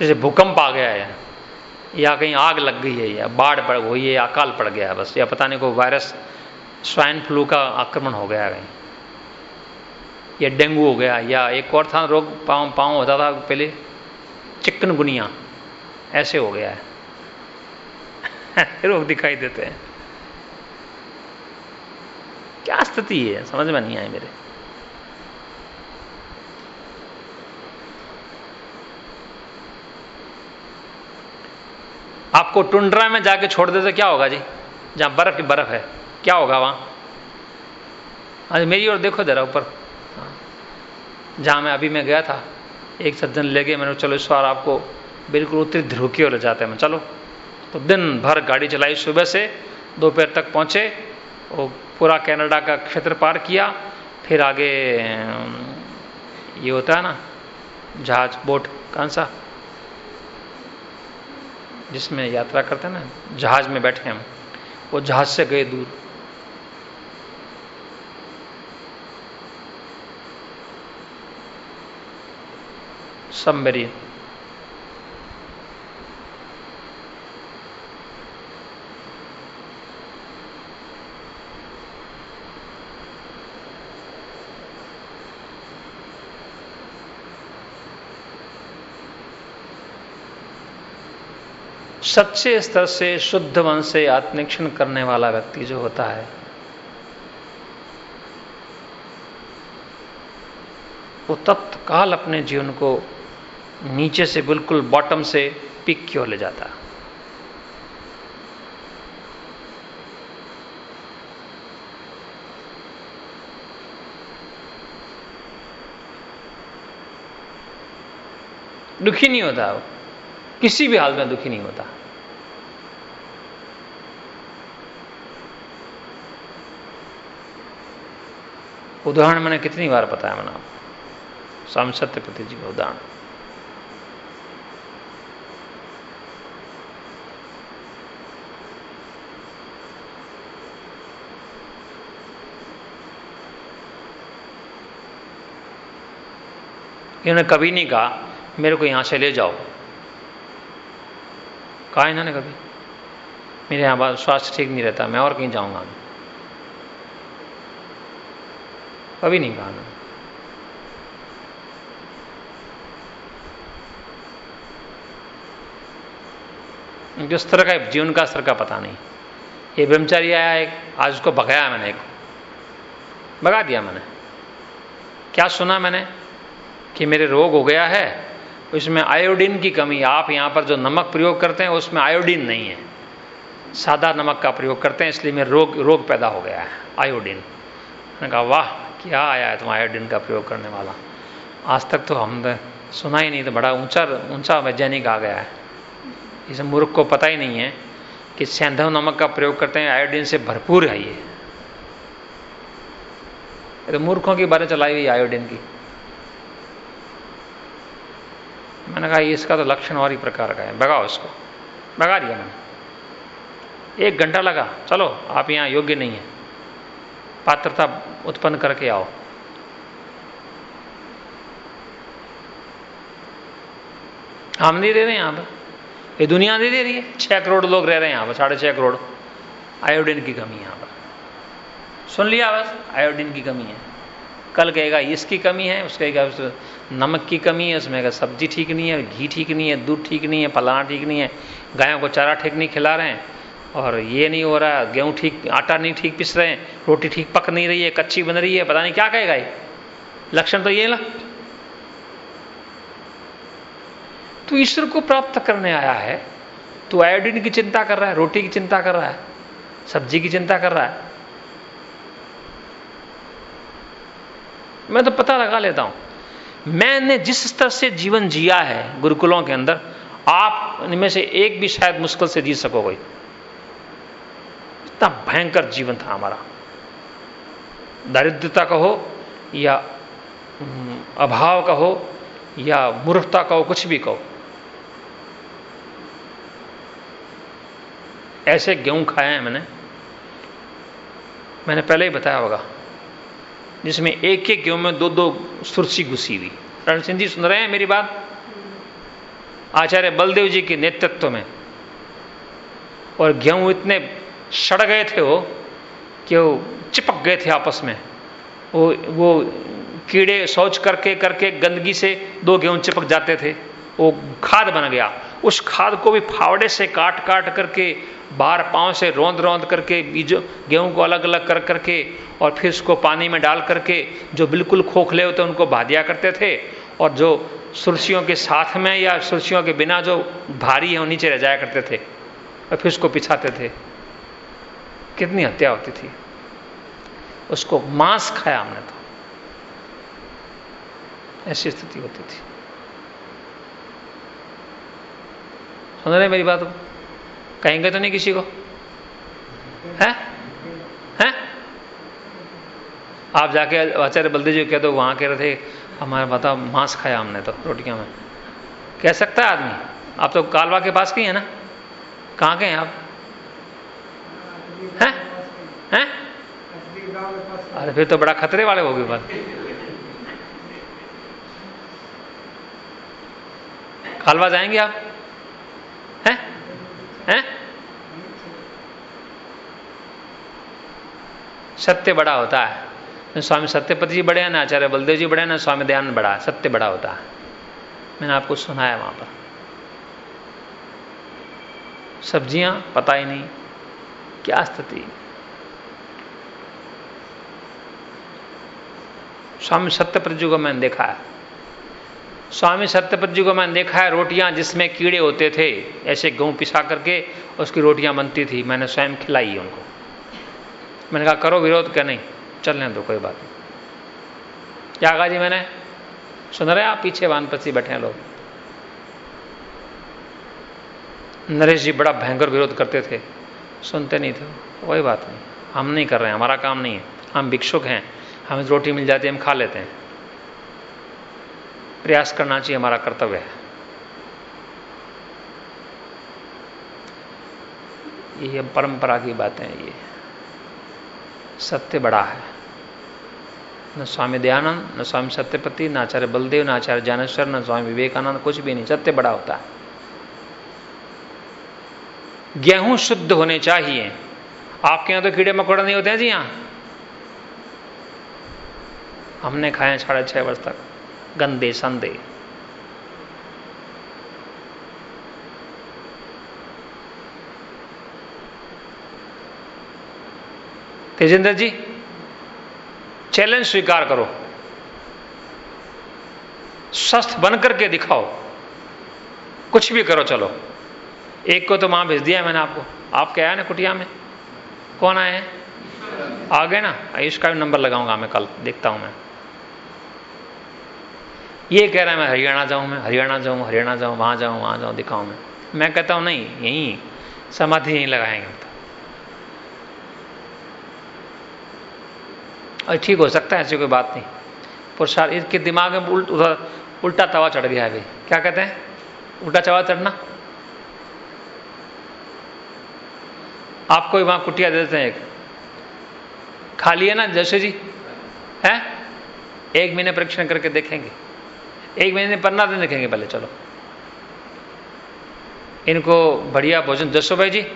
जैसे भूकंप आ गया है, या कहीं आग लग गई है, या बाढ़ पड़ हुई है या अकाल पड़ गया है बस, या पता नहीं कोई वायरस स्वाइन फ्लू का आक्रमण हो गया है कहीं। या डेंगू हो गया, या एक और था, रोग पाँव पाँव होता था पहले चिकनगुनिया ऐसे हो गया है। *laughs* रोग दिखाई देते हैं। क्या स्थिति है? समझ में नहीं आए मेरे। आपको टुंड्रा में जाके छोड़ दे तो क्या होगा जी? जहाँ बर्फ़ की बर्फ़ है, क्या होगा वहाँ? आज मेरी ओर देखो जरा ऊपर। जहाँ मैं अभी मैं गया था, एक सज्जन ले गए, मैंने चलो इस बार आपको बिल्कुल उत्तरी ध्रुव की ओर जाते हैं मैं चलो। तो दिन भर गाड़ी चलाई, सुबह से दोपहर तक पहुँचे और पूरा कनाडा का क्षेत्र पार किया। फिर आगे, ये होता है ना, जहाज़, बोट कौन सा जिसमें यात्रा करते हैं ना, जहाज़ में बैठे हम। वो जहाज़ से गए दूर। सबमरीन सच्चे स्तर से, शुद्ध मन से आत्मनिक्षण करने वाला व्यक्ति जो होता है, वो तत्काल अपने जीवन को नीचे से बिल्कुल बॉटम से पिक की ओर ले जाता। दुखी नहीं होता वो। किसी भी हाल में दुखी नहीं होता। उदाहरण मैंने कितनी बार बताया मैंने आपको। स्वामी सत्यपति जी का उदाहरण। इन्होंने कभी नहीं कहा, मेरे को यहाँ से ले जाओ। कहा इन्होंने कभी? मेरे यहाँ यहाँ स्वास्थ्य ठीक नहीं रहता, मैं और कहीं जाऊँगा। कभी नहीं कहा जिस तरह का जीवन का स्तर का पता नहीं। ये ब्रह्मचारी आया एक, आज उसको भगाया मैंने एक। भगा दिया मैंने। क्या सुना मैंने? कि मेरे रोग हो गया है, उसमें आयोडीन की कमी, आप यहाँ पर जो नमक प्रयोग करते हैं, उसमें आयोडीन नहीं है। सादा नमक का प्रयोग करते हैं, इसलिए मेरे रोग रोग पैदा हो गया है आयोडीन मैंने कहा, वाह, क्या आया है तुम आयोडीन का प्रयोग करने वाला? आज तक तो हम सुना ही नहीं तो बड़ा ऊँचा ऊँचा वैज्ञानिक आ गया है। इस मूर्ख को पता ही नहीं है कि सैंधव नमक का प्रयोग करते हैं आयोडीन से भरपूर है ये। तो मूर्खों की बारे चलाई हुई आयोडीन की। मैंने कहा इसका तो लक्षण और ही प्रकार का है। भगाओ इसको। भगा दिया मैंने। एक घंटा लगा, चलो, आप यहाँ योग्य नहीं है। पात्रता उत्पन्न करके आओ। हम नहीं दे रहे यहाँ पर। ये दुनिया नहीं दे रही है। छह करोड़ लोग रह रहे हैं यहाँ पर, साढ़े छह करोड़। आयोडीन की कमी है यहाँ पर। सुन लिया बस, आयोडीन की कमी है। कल कहेगा, इसकी कमी है। उसके कहेगा नमक की कमी है, उसमें कहेगा सब्ज़ी ठीक नहीं है, घी ठीक नहीं है, दूध ठीक नहीं है, फलाना ठीक नहीं है, गायों को चारा ठीक नहीं खिला रहे हैं, और ये नहीं हो रहा, गेहूँ ठीक, आटा नहीं ठीक पिस रहे हैं, रोटी ठीक पक नहीं रही है, कच्ची बन रही है, पता नहीं क्या कहेगा ये? लक्षण तो ये ना? तो ईश्वर को प्राप्त करने आया है तो आयोडीन की चिंता कर रहा है, रोटी की चिंता कर रहा है, सब्ज़ी की चिंता कर रहा है। मैं तो पता लगा लेता हूँ मैंने जिस स्तर से जीवन जिया है गुरुकुलों के अंदर, आप इनमें से एक भी शायद मुश्किल से जी सकोगे। इतना भयंकर जीवन था हमारा। दारिद्रता का हो, या अभाव का हो, या मूर्खता का हो, कुछ भी कहो ऐसे गेहूँ खाए हैं मैंने। मैंने पहले ही बताया होगा। जिसमें एक एक गेहूँ में दो दो सुरसी घुसी हुई। रण सिंह जी सुन रहे हैं मेरी बात? आचार्य बलदेव जी के नेतृत्व में। और गेहूँ इतने सड़ गए थे वो कि वो चिपक गए थे आपस में। वो वो कीड़े शौच करके करके गंदगी से दो गेहूँ चिपक जाते थे। वो खाद बन गया। उस खाद को भी फावड़े से काट काट करके बाहर पाँव से रोंद रोंद करके, बीजों, गेहूँ को अलग अलग कर करके, और फिर उसको पानी में डाल करके, जो बिल्कुल खोखले होते उनको भादिया करते थे। और जो सुरसियों के साथ में या सुरसियों के बिना जो भारी है, वो नीचे रह जाया करते थे और फिर उसको पिछाते थे। कितनी हत्या होती थी। उसको मांस खाया हमने तो। ऐसी स्थिति होती थी। सुन रहे मेरी बात? कहेंगे तो नहीं किसी को? है? हैं? आप जाके आचार्य बलदेव जी कह दो, वहाँ कह रहे थे, हमारे बता मांस खाया हमने तो रोटियाँ में। कह सकता है आदमी? आप तो कालवा के पास के है ना? कहाँ के हैं आप? हैं? हैं? अरे फिर तो बड़ा खतरे वाले हो गए बात। कालवा जाएँगे आप? हैं? सत्य बड़ा होता है। स्वामी सत्यपति जी बड़े हैं, ना आचार्य बलदेव जी बड़े हैं, ना स्वामी दयानंद बड़ा है। सत्य बड़ा होता है। मैंने आपको सुनाया वहाँ पर। सब्ज़ियाँ पता ही नहीं, क्या स्थिति स्वामी सत्यपति जी को मैंने देखा है। स्वामी सत्यपति जी को मैंने देखा है, रोटियाँ जिसमें कीड़े होते थे, ऐसे गेहूँ पिसा करके उसकी रोटियाँ बनती थी। मैंने स्वयं खिलाई उनको। मैंने कहा, करो विरोध क्या? नहीं, चलने दो, कोई बात नहीं। क्या कहा जी मैंने, सुन रहे आप पीछे वानप्रस्थी बैठे हैं लोग? नरेश जी बड़ा भयंकर विरोध करते थे। सुनते नहीं थे? कोई बात नहीं, हम नहीं कर रहे हैं, हमारा काम नहीं है। हम भिक्षुक हैं, हमें रोटी मिल जाती है, हम खा लेते हैं। प्रयास करना चाहिए, हमारा कर्तव्य है। ये परंपरा की बातें हैं ये। सत्य बड़ा है। न स्वामी दयानंद, न स्वामी सत्यपति, न आचार्य बलदेव, न आचार्य ज्ञानेश्वर, न स्वामी विवेकानंद, कुछ भी नहीं। सत्य बड़ा होता है। गेहूँ शुद्ध होने चाहिए। आपके यहाँ तो कीड़े मकोड़े नहीं होते हैं जी यहाँ। हमने खाए साढ़े छह वर्ष तक। गंदे संदे। तेजेंद्र जी, चैलेंज स्वीकार करो। स्वस्थ बन करके दिखाओ। कुछ भी करो, चलो। एक को तो वहाँ भेज दिया मैंने आपको। आप क्या आया ना कुटिया में? कौन आए हैं? आ गए ना? आयुष का भी नंबर लगाऊँगा मैं कल, देखता हूँ मैं। ये कह रहा है, मैं हरियाणा जाऊँ, मैं हरियाणा जाऊँ हरियाणा जाऊँ, वहाँ जाऊँ वहाँ जाऊँ, दिखाऊँ मैं। मैं कहता हूँ, नहीं, यहीं समाधि यहीं लगाएँगे हम तो। ठीक हो सकता है, ऐसी कोई बात नहीं। पुरुषार्थ इसके दिमाग में उल्ट, उधर उल्टा तवा चढ़ गया है अभी। क्या कहते हैं? उल्टा चवा चढ़ना? आपको वहाँ कुटिया दे देते हैं एक। खाली है ना जैसे जी? है? एक महीने परीक्षण करके देखेंगे। एक महीने पंद्रह दिन देखेंगे पहले, चलो। इनको बढ़िया भोजन, जसो भाई जी,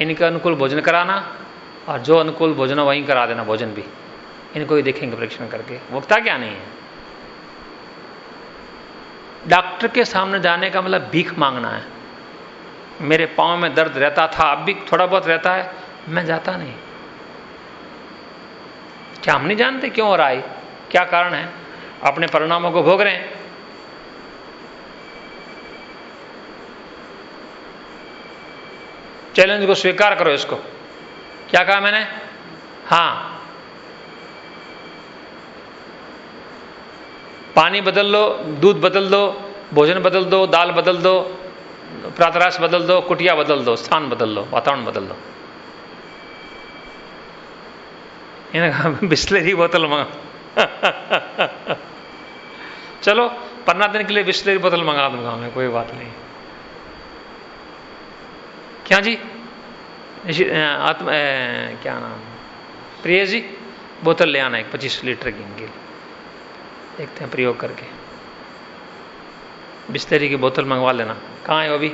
इनके अनुकूल भोजन कराना, और जो अनुकूल भोजन हो वहीं करा देना भोजन भी। इनको भी देखेंगे परीक्षण करके। वक्ता क्या नहीं है? डॉक्टर के सामने जाने का मतलब भीख मांगना है। मेरे पाँव में दर्द रहता था, अब भी थोड़ा बहुत रहता है, मैं जाता नहीं। क्या हम नहीं जानते क्यों हो रहा है? क्या कारण है? अपने परिणामों को भोग रहे हैं। चैलेंज को स्वीकार करो इसको। क्या कहा मैंने? हाँ। पानी बदल लो दूध बदल दो, भोजन बदल दो, दाल बदल दो, प्रातराश बदल दो, कुटिया बदल दो, स्थान बदल दो, वातावरण बदल दो। बिस्लेरी बोतल मंगा *laughs* चलो पन्ना दिन के लिए बिस्लेरी बोतल मंगा दूँगा मैं, कोई बात नहीं। क्या जी? आत्म ए, क्या नाम? प्रिय जी बोतल ले आना एक पच्चीस लीटर की इनके देखते हैं प्रयोग करके। बिस्तरी की बोतल मंगवा लेना। कहाँ है वो भी?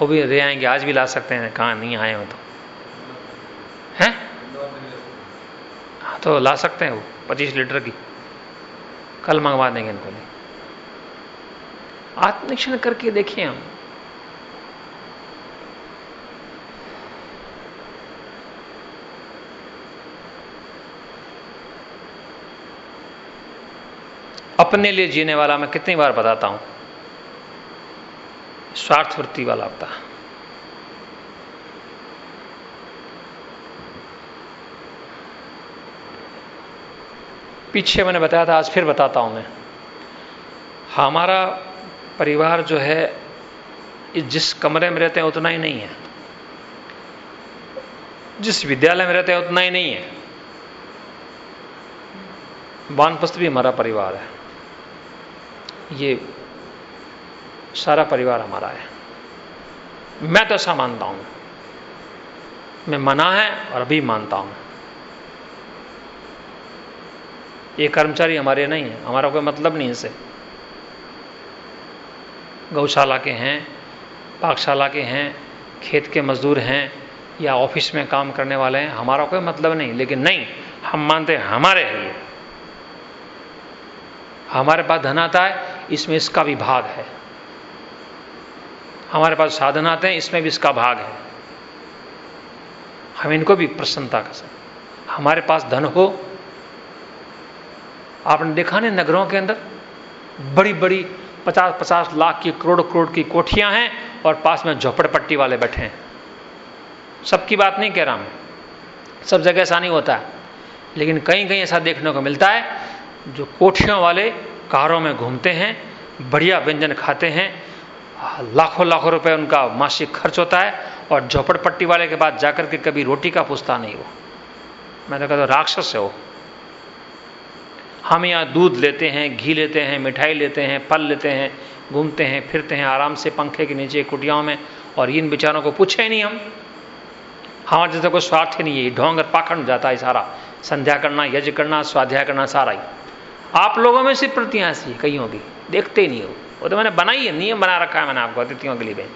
वो भी ले आएँगे आज भी ला सकते हैं। कहाँ नहीं आए हो तो। हैं? हाँ तो ला सकते हैं वो पच्चीस लीटर की। कल मंगवा देंगे इनको आत्मनिरीक्षण करके देखिए हम। अपने लिए जीने वाला मैं कितनी बार बताता हूँ? स्वार्थ वृत्ति वाला होता पीछे मैंने बताया था, आज फिर बताता हूँ मैं। हमारा परिवार जो है, जिस कमरे में रहते हैं उतना ही नहीं है। जिस विद्यालय में रहते हैं उतना ही नहीं है। वानपस्त भी हमारा परिवार है। ये सारा परिवार हमारा है। मैं तो ऐसा मानता हूँ। मैं मना है और अभी मानता हूँ। ये कर्मचारी हमारे नहीं है। हमारा कोई मतलब नहीं इनसे गौशाला के हैं, पाकशाला के हैं, खेत के मजदूर हैं या ऑफ़िस में काम करने वाले हैं, हमारा कोई मतलब नहीं। लेकिन नहीं, हम मानते हैं, हमारे हैं ये। हमारे पास धन आता है इसमें इसका भी भाग है। हमारे पास साधन आते हैं, इसमें भी इसका भाग है। हम इनको भी प्रसन्नता कर सकते हमारे पास धन हो, आपने देखा नहीं नगरों के अंदर? बड़ी बड़ी पचास पचास लाख की करोड़ करोड़ की कोठियाँ हैं और पास में झोपड़पट्टी वाले बैठे हैं। सबकी बात नहीं कह रहा मैं। सब जगह ऐसा नहीं होता। है लेकिन कहीं कहीं ऐसा देखने को मिलता है, जो कोठियों वाले कारों में घूमते हैं, बढ़िया व्यंजन खाते हैं, लाखों लाखों रुपए उनका मासिक खर्च होता है और झोपड़पट्टी वाले के बाद जाकर के कभी रोटी का पूछता नहीं वो मैं तो कहता राक्षस है वो। हम यहाँ दूध लेते हैं, घी लेते हैं, मिठाई लेते हैं, फल लेते हैं, घूमते हैं, फिरते हैं, आराम से पंखे के नीचे, कुटियाओं में, और इन बेचारों को पूछे ही नहीं हम। हमारे जैसे कोई स्वार्थ ही नहीं है ढोंग पाखंड जाता है सारा। संध्या करना, यज्ञ करना, स्वाध्याय करना, सारा ही। आप लोगों में से प्रतियाँ ऐसी की। देखते ही नहीं हो। वो तो मैंने बनाई है, नियम बना रखा है मैंने आपको, अतिथियों के लिए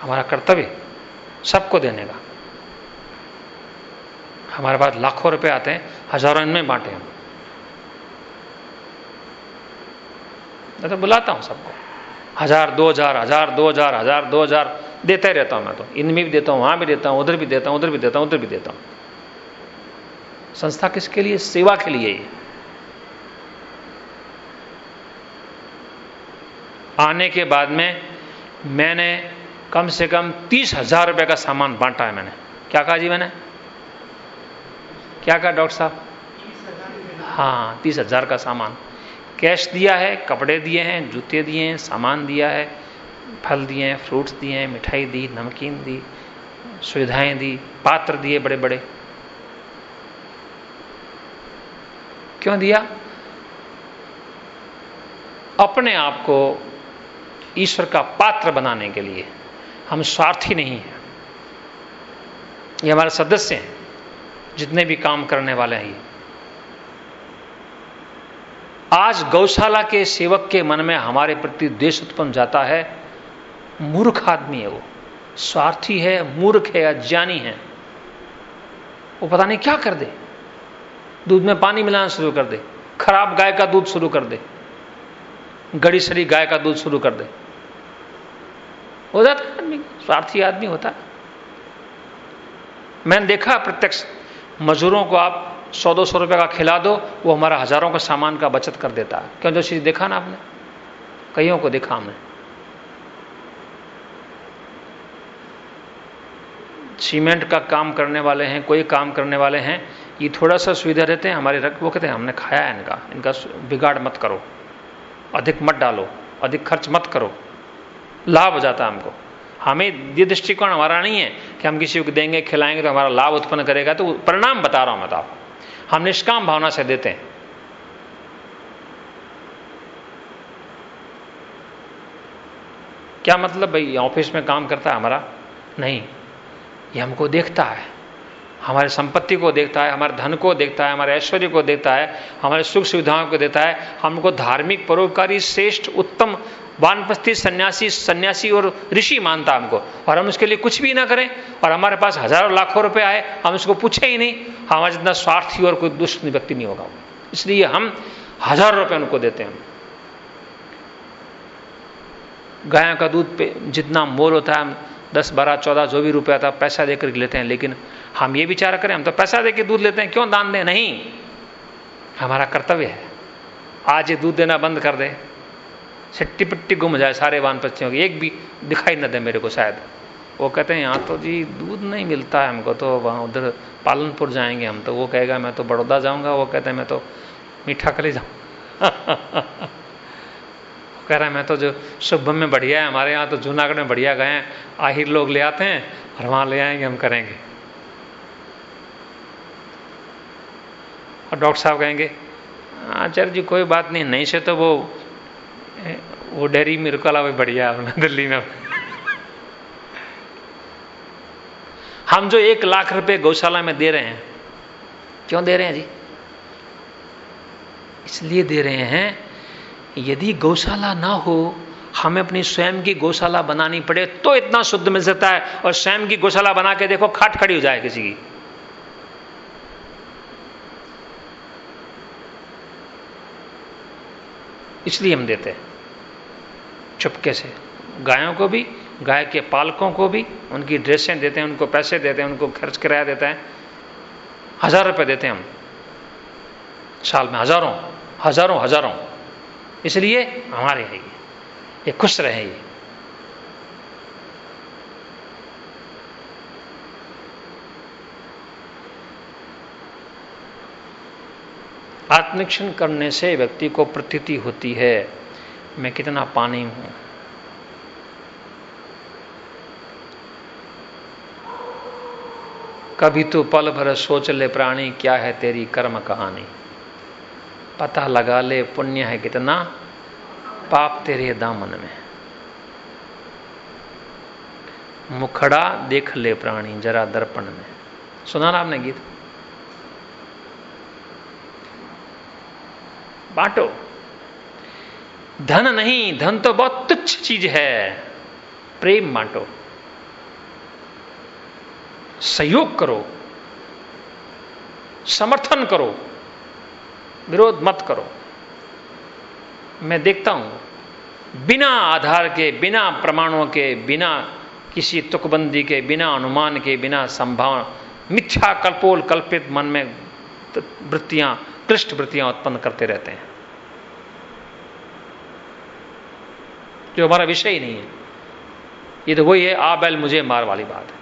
हमारा कर्तव्य सबको देने का। हमारे पास लाखों रुपए आते हैं, हज़ारों इनमें बांटे हम। मैं तो बुलाता हूँ सबको। हज़ार, दो हज़ार हज़ार, दो हज़ार हज़ार, दो हज़ार, देता रहता हूँ मैं तो। इनमें भी देता हूँ, वहाँ भी देता हूँ, उधर भी देता हूँ, उधर भी देता हूँ, उधर भी देता हूँ। संस्था किसके लिए? सेवा के लिए। आने के बाद में मैंने कम से कम तीस हज़ार रुपये का सामान बांटा है मैंने। क्या कहा जी मैंने? क्या कहा डॉक्टर साहब? हाँ तीस हज़ार का सामान। कैश दिया है, कपड़े दिए हैं, जूते दिए हैं, सामान दिया है, फल दिए हैं, फ्रूट्स दिए हैं, मिठाई दी, नमकीन दी, सुविधाएँ दी, पात्र दिए बड़े बड़े क्यों दिया? अपने आप को ईश्वर का पात्र बनाने के लिए हम स्वार्थी नहीं हैं। ये हमारे सदस्य हैं, जितने भी काम करने वाले हैं ये। आज गौशाला के सेवक के मन में हमारे प्रति द्वेष उत्पन्न जाता है, मूर्ख आदमी है वो। स्वार्थी है, मूर्ख है, अज्ञानी है। वो पता नहीं क्या कर दे। दूध में पानी मिलाना शुरू कर दे। खराब गाय का दूध शुरू कर दे। गड़ी सड़ी गाय का दूध शुरू कर दे। हो जाता आदमी, स्वार्थी आदमी होता मैंने देखा प्रत्यक्ष मजदूरों को आप सौ दो सौ रुपए का खिला दो, वो हमारा हज़ारों का सामान का बचत कर देता है। क्यों, जो चीज़ देखा ना आपने? कईयों को देखा हमने। सीमेंट का काम करने वाले हैं, कोई काम करने वाले हैं ये थोड़ा सा सुविधा देते हैं, हमारे रख, वो कहते हैं, हमने खाया है इनका। इनका बिगाड़ मत करो। अधिक मत डालो, अधिक खर्च मत करो। लाभ हो जाता है हमको। हमें ये दृष्टिकोण हमारा नहीं है कि हम किसी को देंगे, खिलाएँगे तो हमारा लाभ उत्पन्न करेगा तो परिणाम बता रहा हूँ मैं तो आपको। हम निष्काम भावना से देते हैं। क्या मतलब भाई ऑफ़िस में काम करता है हमारा? नहीं। ये हमको देखता है। हमारे संपत्ति को देखता है, हमारे धन को देखता है, हमारे ऐश्वर्य को देखता है, हमारे सुख सुविधाओं को देता है, हमको धार्मिक परोपकारी श्रेष्ठ, उत्तम वानप्रस्थी सन्यासी सन्यासी और ऋषि मानता हमको। और हम उसके लिए कुछ भी ना करें, और हमारे पास हज़ारों लाखों रुपए आए, हम उसको पूछे ही नहीं हमारा जितना स्वार्थी और कोई दुष्ट व्यक्ति नहीं होगा। इसलिए हम हज़ारों रुपए उनको देते हैं। गायों का दूध पे जितना मोल होता है, हम दस, बारह, चौदह जो भी रुपया था, पैसा देकर लेते हैं, लेकिन हम ये विचार करें, हम तो पैसा देकर दूध लेते हैं, क्यों दान दें? नहीं। हमारा कर्तव्य है। आज ये दूध देना बंद कर दे। सिट्टी पिट्टी गुम जाए सारे वान पक्षियों की। एक भी दिखाई न दे मेरे को शायद। वो कहते हैं, यहाँ तो जी दूध नहीं मिलता है हमको तो वहाँ उधर पालनपुर जाएँगे हम। तो वो कहेगा, मैं तो बड़ौदा जाऊँगा। वो कहते हैं, मैं तो मीठा कली जाऊँ। *laughs* कह रहा है, मैं तो जो शुभ में बढ़िया है, हमारे यहाँ तो जूनागढ़ में बढ़िया गए हैं। आहिर लोग ले आते हैं और वहाँ ले आएँगे, हम करेंगे। और डॉक्टर साहब कहेंगे, आचार्य जी, कोई बात नहीं नहीं से तो वो वो डेरी मेरे को अलावा बढ़िया अपना दिल्ली में। हम जो एक लाख रुपए गौशाला में दे रहे हैं, क्यों दे रहे हैं जी? इसलिए दे रहे हैं, यदि गौशाला ना हो, हमें अपनी स्वयं की गौशाला बनानी पड़े तो इतना शुद्ध मिल सकता है। और स्वयं की गौशाला बना के देखो, खाट खड़ी हो जाए किसी की। इसलिए हम देते हैं। चुपके से। गायों को भी, गाय के पालकों को भी, उनकी ड्रेसें देते हैं, उनको पैसे देते हैं, उनको खर्च किराया देता है। हज़ार रुपए देते हैं हम। साल में हज़ारों हज़ारों हज़ारों। इसलिए हमारे है ये। ये खुश रहे ये। आत्मनिरीक्षण करने से व्यक्ति को प्रतीति होती है। मैं कितना पानी हूँ। कभी तो पल भर सोच ले, प्राणी, क्या है तेरी कर्म कहानी? पता लगा ले, पुण्य है कितना? पाप तेरे दामन में। मुखड़ा देख ले प्राणी, जरा दर्पण में। सुना ना आपने गीत? बांटो। धन नहीं, धन तो बहुत तुच्छ चीज़ है। प्रेम बांटो। सहयोग करो। समर्थन करो। विरोध मत करो। मैं देखता हूँ, बिना आधार के, बिना प्रमाणों के, बिना किसी तुकबंदी के, बिना अनुमान के, बिना संभावना, मिथ्या कल्पोल कल्पित मन में वृत्तियाँ क्लिष्ट वृत्तियाँ उत्पन्न करते रहते हैं। जो हमारा विषय ही नहीं है। ये तो वही है, आ बैल मुझे मार वाली बात है।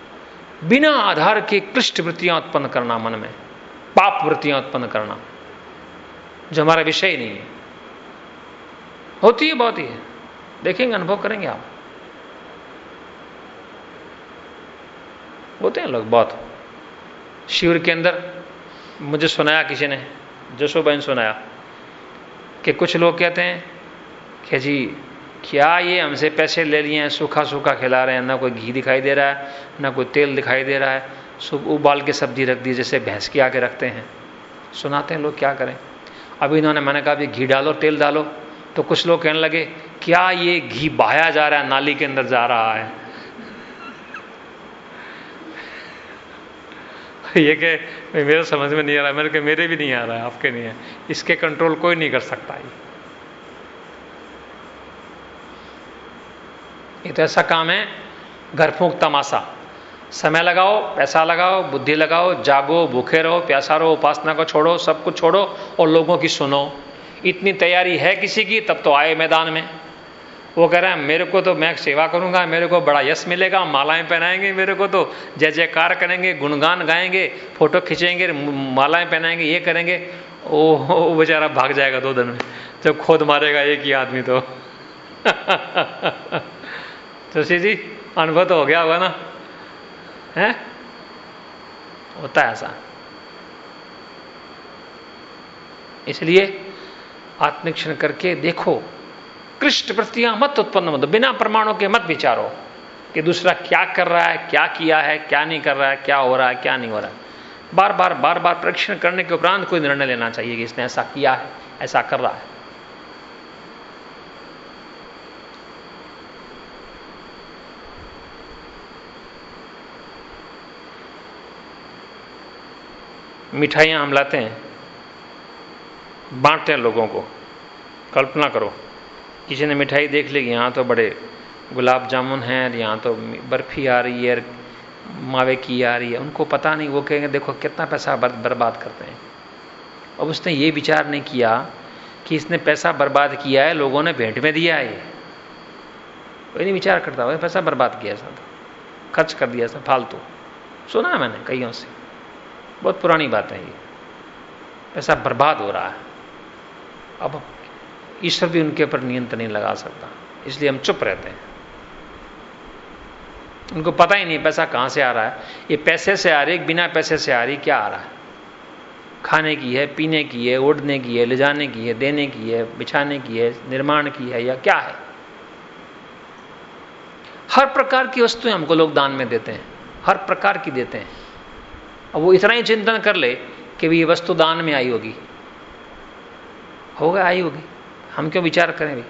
बिना आधार के क्लिष्ट वृत्तियाँ उत्पन्न करना मन में, पाप वृत्तियाँ उत्पन्न करना, जो हमारा विषय नहीं है। होती है, बहुत ही है। देखेंगे, अनुभव करेंगे आप। होते हैं लोग, बहुत। शिविर के अंदर मुझे सुनाया किसी ने जशो बहन सुनाया कि कुछ लोग कहते हैं कि जी, क्या ये हमसे पैसे ले लिए हैं, सूखा सूखा खिला रहे हैं, ना कोई घी दिखाई दे रहा है, ना कोई तेल दिखाई दे रहा है सुबह उबाल के सब्ज़ी रख दी, जैसे भैंस की आके रखते हैं। सुनाते हैं लोग क्या करें? अभी इन्होंने मैंने कहा, अभी घी डालो, तेल डालो। तो कुछ लोग कहने लगे, क्या ये घी बहाया जा रहा है, नाली के अंदर जा रहा है? *laughs* ये के मेरे समझ में नहीं आ रहा, मेरे के मेरे भी नहीं आ रहा है आपके नहीं है। इसके कंट्रोल कोई नहीं कर सकता ये। ये तो ऐसा काम है, घर फूक तमाशा। समय लगाओ, पैसा लगाओ, बुद्धि लगाओ, जागो, भूखे रहो, प्यासा रहो, उपासना को छोड़ो, सब कुछ छोड़ो और लोगों की सुनो। इतनी तैयारी है किसी की, तब तो आए मैदान में। वो कह रहे हैं, मेरे को तो मैं सेवा करूँगा, मेरे को बड़ा यश मिलेगा, मालाएँ पहनाएँगे मेरे को तो जय जयकार करेंगे, गुणगान गाएँगे, फ़ोटो खींचेंगे मालाएँ पहनाएँगे, ये करेंगे। ओ बेचारा भाग जाएगा दो दिन में जब खोद मारेगा एक ही आदमी तो। *laughs* तुलसी जी, अनुभव तो हो गया होगा ना? है? होता है ऐसा। इसलिए आत्मनिक्षण करके देखो कृष्ण प्रतियाँ मत उत्पन्न मत, बिना प्रमाणों के मत विचारो कि दूसरा क्या कर रहा है, क्या किया है, क्या नहीं कर रहा है, क्या हो रहा है, क्या नहीं हो रहा है। बार बार बार बार परीक्षण करने के उपरांत कोई निर्णय लेना चाहिए कि इसने ऐसा किया है, ऐसा कर रहा है। मिठाइयाँ हम लाते हैं, बांटते हैं लोगों को, कल्पना करो। किसी ने मिठाई देख ली, यहाँ तो बड़े गुलाब जामुन हैं, और यहाँ तो बर्फ़ी आ रही है मावे की आ रही है। उनको पता नहीं, वो कहेंगे, देखो, कितना पैसा बर्बाद करते हैं। अब उसने ये विचार नहीं किया कि इसने पैसा बर्बाद किया है, लोगों ने भेंट में दिया है। कोई नहीं विचार करता, वो पैसा बर्बाद किया ऐसा खर्च कर दिया ऐसा फालतू। सुना है मैंने कईयों से। बहुत पुरानी बात है ये। पैसा बर्बाद हो रहा है। अब ईश्वर भी उनके ऊपर नियंत्रण नहीं लगा सकता। इसलिए हम चुप रहते हैं। उनको पता ही नहीं पैसा कहाँ से आ रहा है। ये पैसे से आ रही बिना पैसे से आ रही क्या आ रहा है? खाने की है, पीने की है उड़ने की है, ले जाने की है, देने की है, बिछाने की है, निर्माण की है या क्या है? हर प्रकार की वस्तुएँ हमको लोग दान में देते हैं। हर प्रकार की देते हैं। अब वो इतना ही चिंतन कर ले कि भी ये वस्तु दान में आई होगी। होगा आई होगी। हम क्यों विचार करें भी?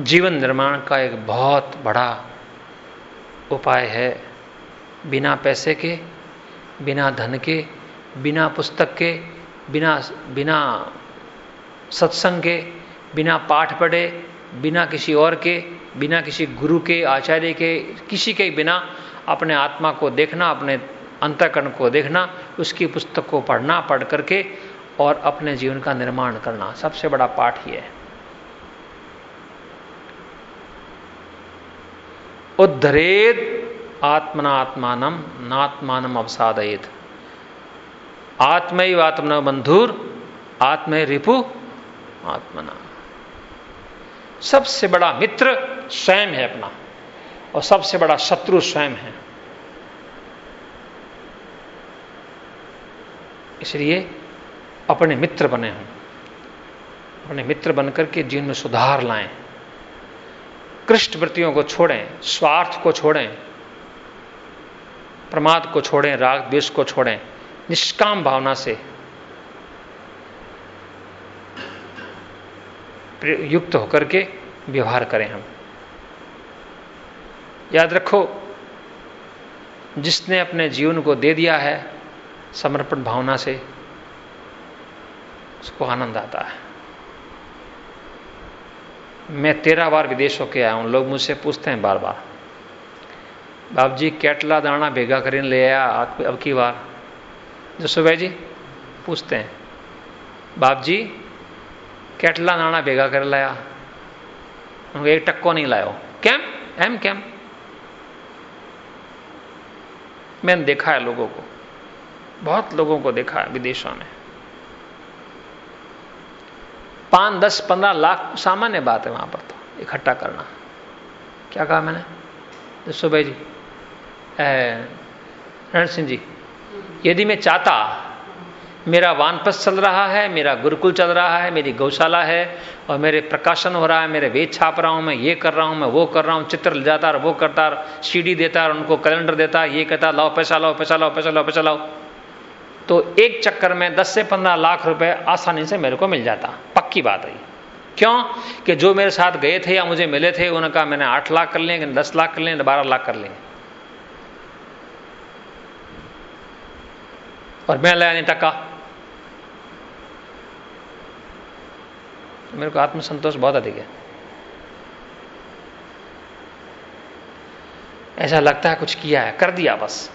जीवन निर्माण का एक बहुत बड़ा उपाय है, बिना पैसे के, बिना धन के, बिना पुस्तक के, बिना बिना सत्संग के, बिना पाठ पढ़े बिना किसी और के, बिना किसी गुरु के, आचार्य के, किसी के बिना अपने आत्मा को देखना, अपने अंतकरण को देखना, उसकी पुस्तक को पढ़ना, पढ़ करके और अपने जीवन का निर्माण करना, सबसे बड़ा पाठ ही है। आत्मना आत्मानम नात्मानम अवसादयत। आत्मैव आत्मन बंधुर आत्मय रिपु आत्मना। सबसे बड़ा मित्र स्वयं है अपना, और सबसे बड़ा शत्रु स्वयं है। इसलिए अपने मित्र बने हम अपने मित्र बनकर के जीवन में सुधार लाएँ कृष्ण वृत्तियों को छोड़ें, स्वार्थ को छोड़ें, प्रमाद को छोड़ें, राग द्वेष को छोड़ें, निष्काम भावना से युक्त होकर के व्यवहार करें हम। याद रखो, जिसने अपने जीवन को दे दिया है, समर्पण भावना से, उसको आनंद आता है। मैं तेरह बार विदेश होके आया हूँ, लोग मुझसे पूछते हैं बार बार बाप जी कैटला दाना भेगा कर, ले आया अब की बार? जो सुबह जी, पूछते हैं बाप जी कैटला नाना भेगा कर लाया उनको एक टक्को नहीं लाया कैम एम कैम मैंने देखा है लोगों को बहुत लोगों को देखा है विदेशों में पाँच दस पंद्रह लाख सामान्य बात है वहाँ पर तो इकट्ठा करना क्या कहा मैंने सुबह जी रण सिंह जी यदि मैं चाहता मेरा वानपस चल रहा है, मेरा गुरुकुल चल रहा है, मेरी गौशाला है और मेरे प्रकाशन हो रहा है, मेरे वेद छाप रहा हूँ, मैं ये कर रहा हूँ, मैं वो कर रहा हूँ, चित्र जाता वो करता सीडी देता और उनको कैलेंडर देता, ये कहता, लाओ पैसा लाओ पैसा लाओ पैसा लाओ पैसा, लाओ। तो एक चक्कर में 10 से 15 लाख रुपए आसानी से मेरे को मिल जाता। पक्की बात है क्यों? कि जो मेरे साथ गए थे या मुझे मिले थे, उन्होंने कहा, मैंने आठ लाख कर लेंगे दस लाख कर लेंगे बारह लाख कर लेंगे और मैं लाया नहीं टका मेरे को आत्मसंतोष बहुत अधिक है। ऐसा लगता है कुछ किया है, कर दिया बस।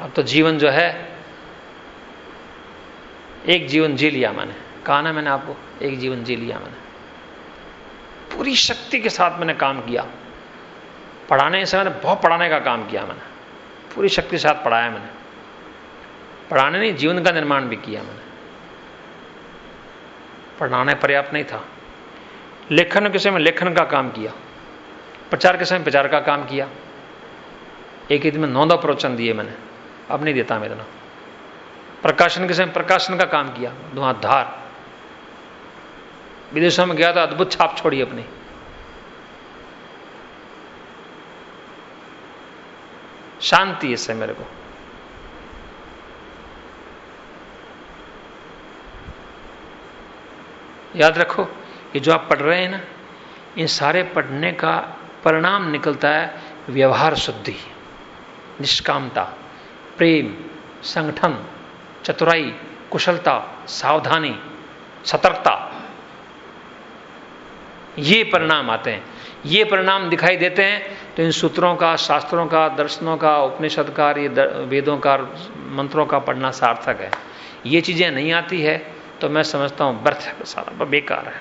अब तो जीवन जो है, एक जीवन जी लिया मैंने। कहा ना मैंने आपको, एक जीवन जी लिया मैंने। पूरी शक्ति के साथ मैंने काम किया। पढ़ाने से मैंने बहुत पढ़ाने का काम किया मैंने। पूरी शक्ति के साथ पढ़ाया मैंने। पढ़ाने नहीं, जीवन का निर्माण भी किया मैंने। पढ़ाने पर्याप्त नहीं था। लेखन के समय लेखन का काम किया। प्रचार के समय प्रचार का काम किया। एक दिन में नौ दो प्रवचन दिए मैंने। अब नहीं देता मैं इतना। प्रकाशन के समय प्रकाशन का काम किया। धुआंधार विदेशों में गया तो अद्भुत छाप छोड़ी अपनी। शांति इससे मेरे को। याद रखो कि जो आप पढ़ रहे हैं ना, इन सारे पढ़ने का परिणाम निकलता है व्यवहार शुद्धि, निष्कामता, प्रेम, संगठन, चतुराई, कुशलता, सावधानी, सतर्कता। ये परिणाम आते हैं। ये परिणाम दिखाई देते हैं तो इन सूत्रों का, शास्त्रों का, दर्शनों का, उपनिषद का, ये वेदों का, मंत्रों का पढ़ना सार्थक है। ये चीज़ें नहीं आती है। तो मैं समझता हूँ व्यर्थ है सारा बेकार है।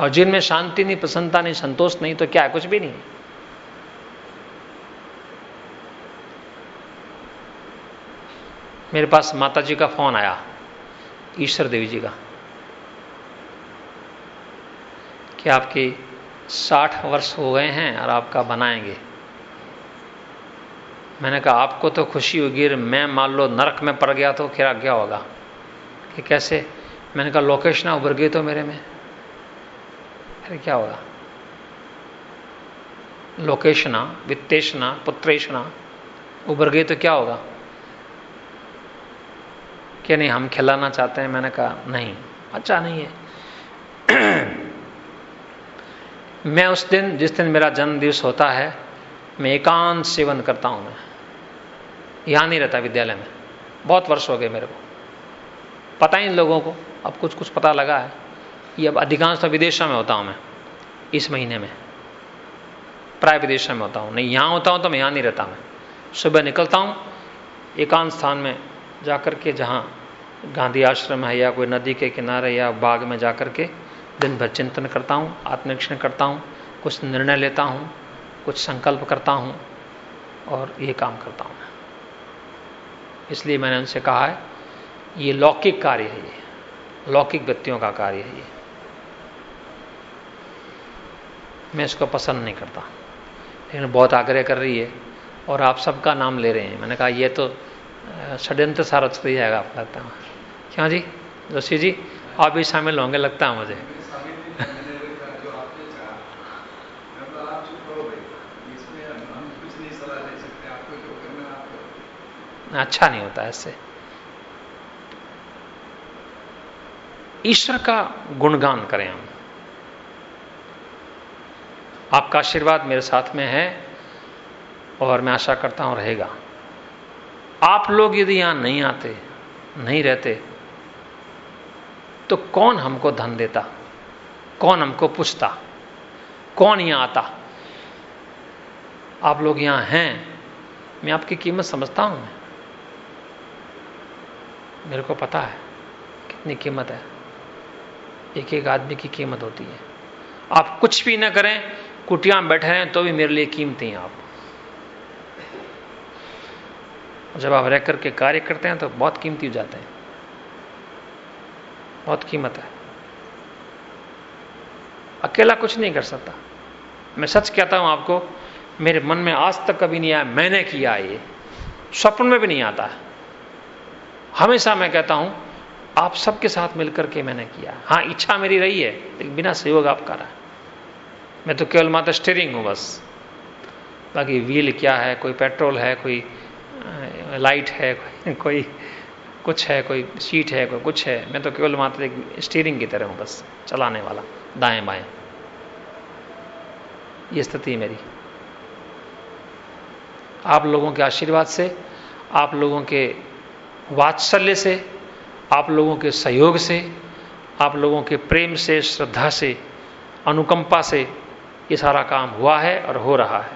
और जिनमें शांति नहीं, प्रसन्नता नहीं, संतोष नहीं तो क्या है? कुछ भी नहीं मेरे पास माता जी का फ़ोन आया, ईश्वर देवी जी का, कि आपके साठ वर्ष हो गए हैं और आपका बनाएँगे। मैंने कहा, आपको तो खुशी होगी मैं मान लो नरक में पड़ गया तो क्या क्या होगा? कि कैसे? मैंने कहा, लोकेश ना उभर गई तो मेरे में? अरे, क्या होगा? लोकेशना वित्तेशना पुत्रेशना उभर गई तो क्या होगा? क्या नहीं, हम खिलाना चाहते हैं। मैंने कहा, नहीं अच्छा नहीं है। *clears throat* मैं उस दिन, जिस दिन मेरा जन्म दिवस होता है मैं एकांत सेवन करता हूँ मैं। यहाँ नहीं रहता विद्यालय में। बहुत वर्ष हो गए मेरे को। पता ही इन लोगों को। अब कुछ कुछ पता लगा है ये अब अधिकांश तो विदेशों में होता हूँ मैं, इस महीने में। प्राय विदेशों में होता हूँ। नहीं, यहाँ होता हूँ तो मैं यहाँ नहीं रहता मैं। सुबह निकलता हूँ, एकांत स्थान में जाकर के जहाँ गांधी आश्रम है या कोई नदी के किनारे या बाग में जाकर के दिन भर चिंतन करता हूँ आत्मनिरीक्षण करता हूँ, कुछ निर्णय लेता हूँ। कुछ संकल्प करता हूँ और ये काम करता हूँ। इसलिए मैंने उनसे कहा है, ये लौकिक कार्य है ये। लौकिक व्यक्तियों का कार्य है ये। मैं इसको पसंद नहीं करता। लेकिन बहुत आग्रह कर रही है और आप सबका नाम ले रहे हैं। मैंने कहा, ये तो षड्यंत्र सारा चल जाएगा आप लगता है। क्यों जी? जोशी जी, आप भी शामिल होंगे, लगता है मुझे। अच्छा नहीं होता ऐसे। ईश्वर का गुणगान करें हम। आपका आशीर्वाद मेरे साथ में है और मैं आशा करता हूँ रहेगा। आप लोग यदि यहाँ नहीं आते, नहीं रहते तो कौन हमको धन देता? कौन हमको पूछता? कौन यहाँ आता? आप लोग यहाँ हैं, मैं आपकी कीमत समझता हूँ। मैं मेरे को पता है कितनी कीमत है। एक एक आदमी की कीमत होती है। आप कुछ भी ना करें, कुटिया में बैठे हैं तो भी मेरे लिए कीमती हैं आप। जब आप रह करके कार्य करते हैं तो बहुत कीमती हो जाते हैं। बहुत कीमत है। अकेला कुछ नहीं कर सकता। मैं सच कहता हूँ आपको, मेरे मन में आज तक कभी नहीं आया, मैंने किया ये। स्वप्न में भी नहीं आता। हमेशा मैं कहता हूँ, आप सबके साथ मिलकर के मैंने किया। हाँ, इच्छा मेरी रही है, लेकिन बिना सहयोग आपका रहा मैं तो केवल मात्र स्टेयरिंग हूँ बस। बाकी व्हील क्या है, कोई पेट्रोल है, कोई लाइट है, *laughs* कोई कुछ है, कोई सीट है, कोई कुछ है। मैं तो केवल मात्र एक स्टीयरिंग की तरह हूँ बस, चलाने वाला, दाएँ बाएँ। ये स्थिति मेरी। आप लोगों के आशीर्वाद से, आप लोगों के वात्सल्य से, आप लोगों के सहयोग से, आप लोगों के प्रेम से, श्रद्धा से, अनुकंपा से ये सारा काम हुआ है और हो रहा है।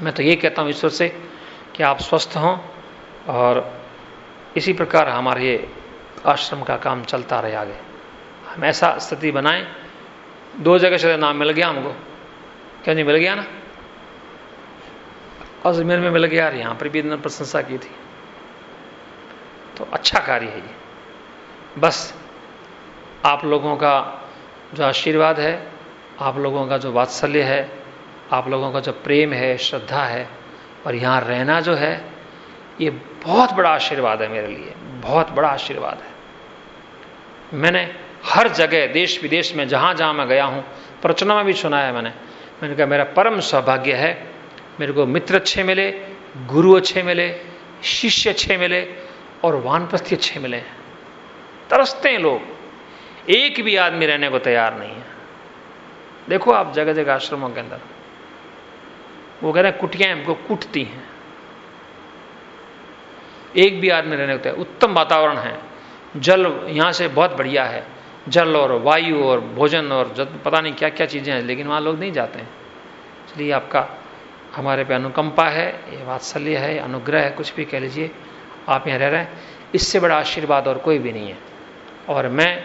मैं तो ये कहता हूँ ईश्वर से कि आप स्वस्थ हों और इसी प्रकार हमारे ये आश्रम का काम चलता रहे आगे। हम ऐसा स्थिति बनाएँ, दो जगह से नाम मिल गया हमको। क्या नहीं मिल गया ना? अजमेर में मिल गया और यहाँ पर भी इन्होंने प्रशंसा की थी। तो अच्छा कार्य है ये। बस आप लोगों का जो आशीर्वाद है, आप लोगों का जो वात्सल्य है, आप लोगों का जो प्रेम है, श्रद्धा है और यहाँ रहना जो है, ये बहुत बड़ा आशीर्वाद है मेरे लिए। बहुत बड़ा आशीर्वाद है। मैंने हर जगह देश विदेश में जहाँ जहाँ मैं गया हूँ प्रचना में भी सुना है मैंने। मैंने कहा, मेरा परम सौभाग्य है, मेरे को मित्र अच्छे मिले, गुरु अच्छे मिले, शिष्य अच्छे मिले और वानप्रस्थी अच्छे मिले तरसते हैं लोग। एक भी आदमी रहने को तैयार नहीं है। देखो आप जगह जगह आश्रमों के अंदर। वो कह रहे हैं, कुटियाँ हमको कुटती हैं। एक भी आदमी रहने को तैयार। उत्तम वातावरण है। जल यहाँ से बहुत बढ़िया है। जल और वायु और भोजन और पता नहीं क्या क्या चीज़ें हैं, लेकिन वहाँ लोग नहीं जाते हैं। इसलिए आपका, हमारे पे अनुकंपा है, ये वात्सल्य है अनुग्रह है, कुछ भी कह लीजिए। आप यहाँ रह रहे हैं, इससे बड़ा आशीर्वाद और कोई भी नहीं है। और मैं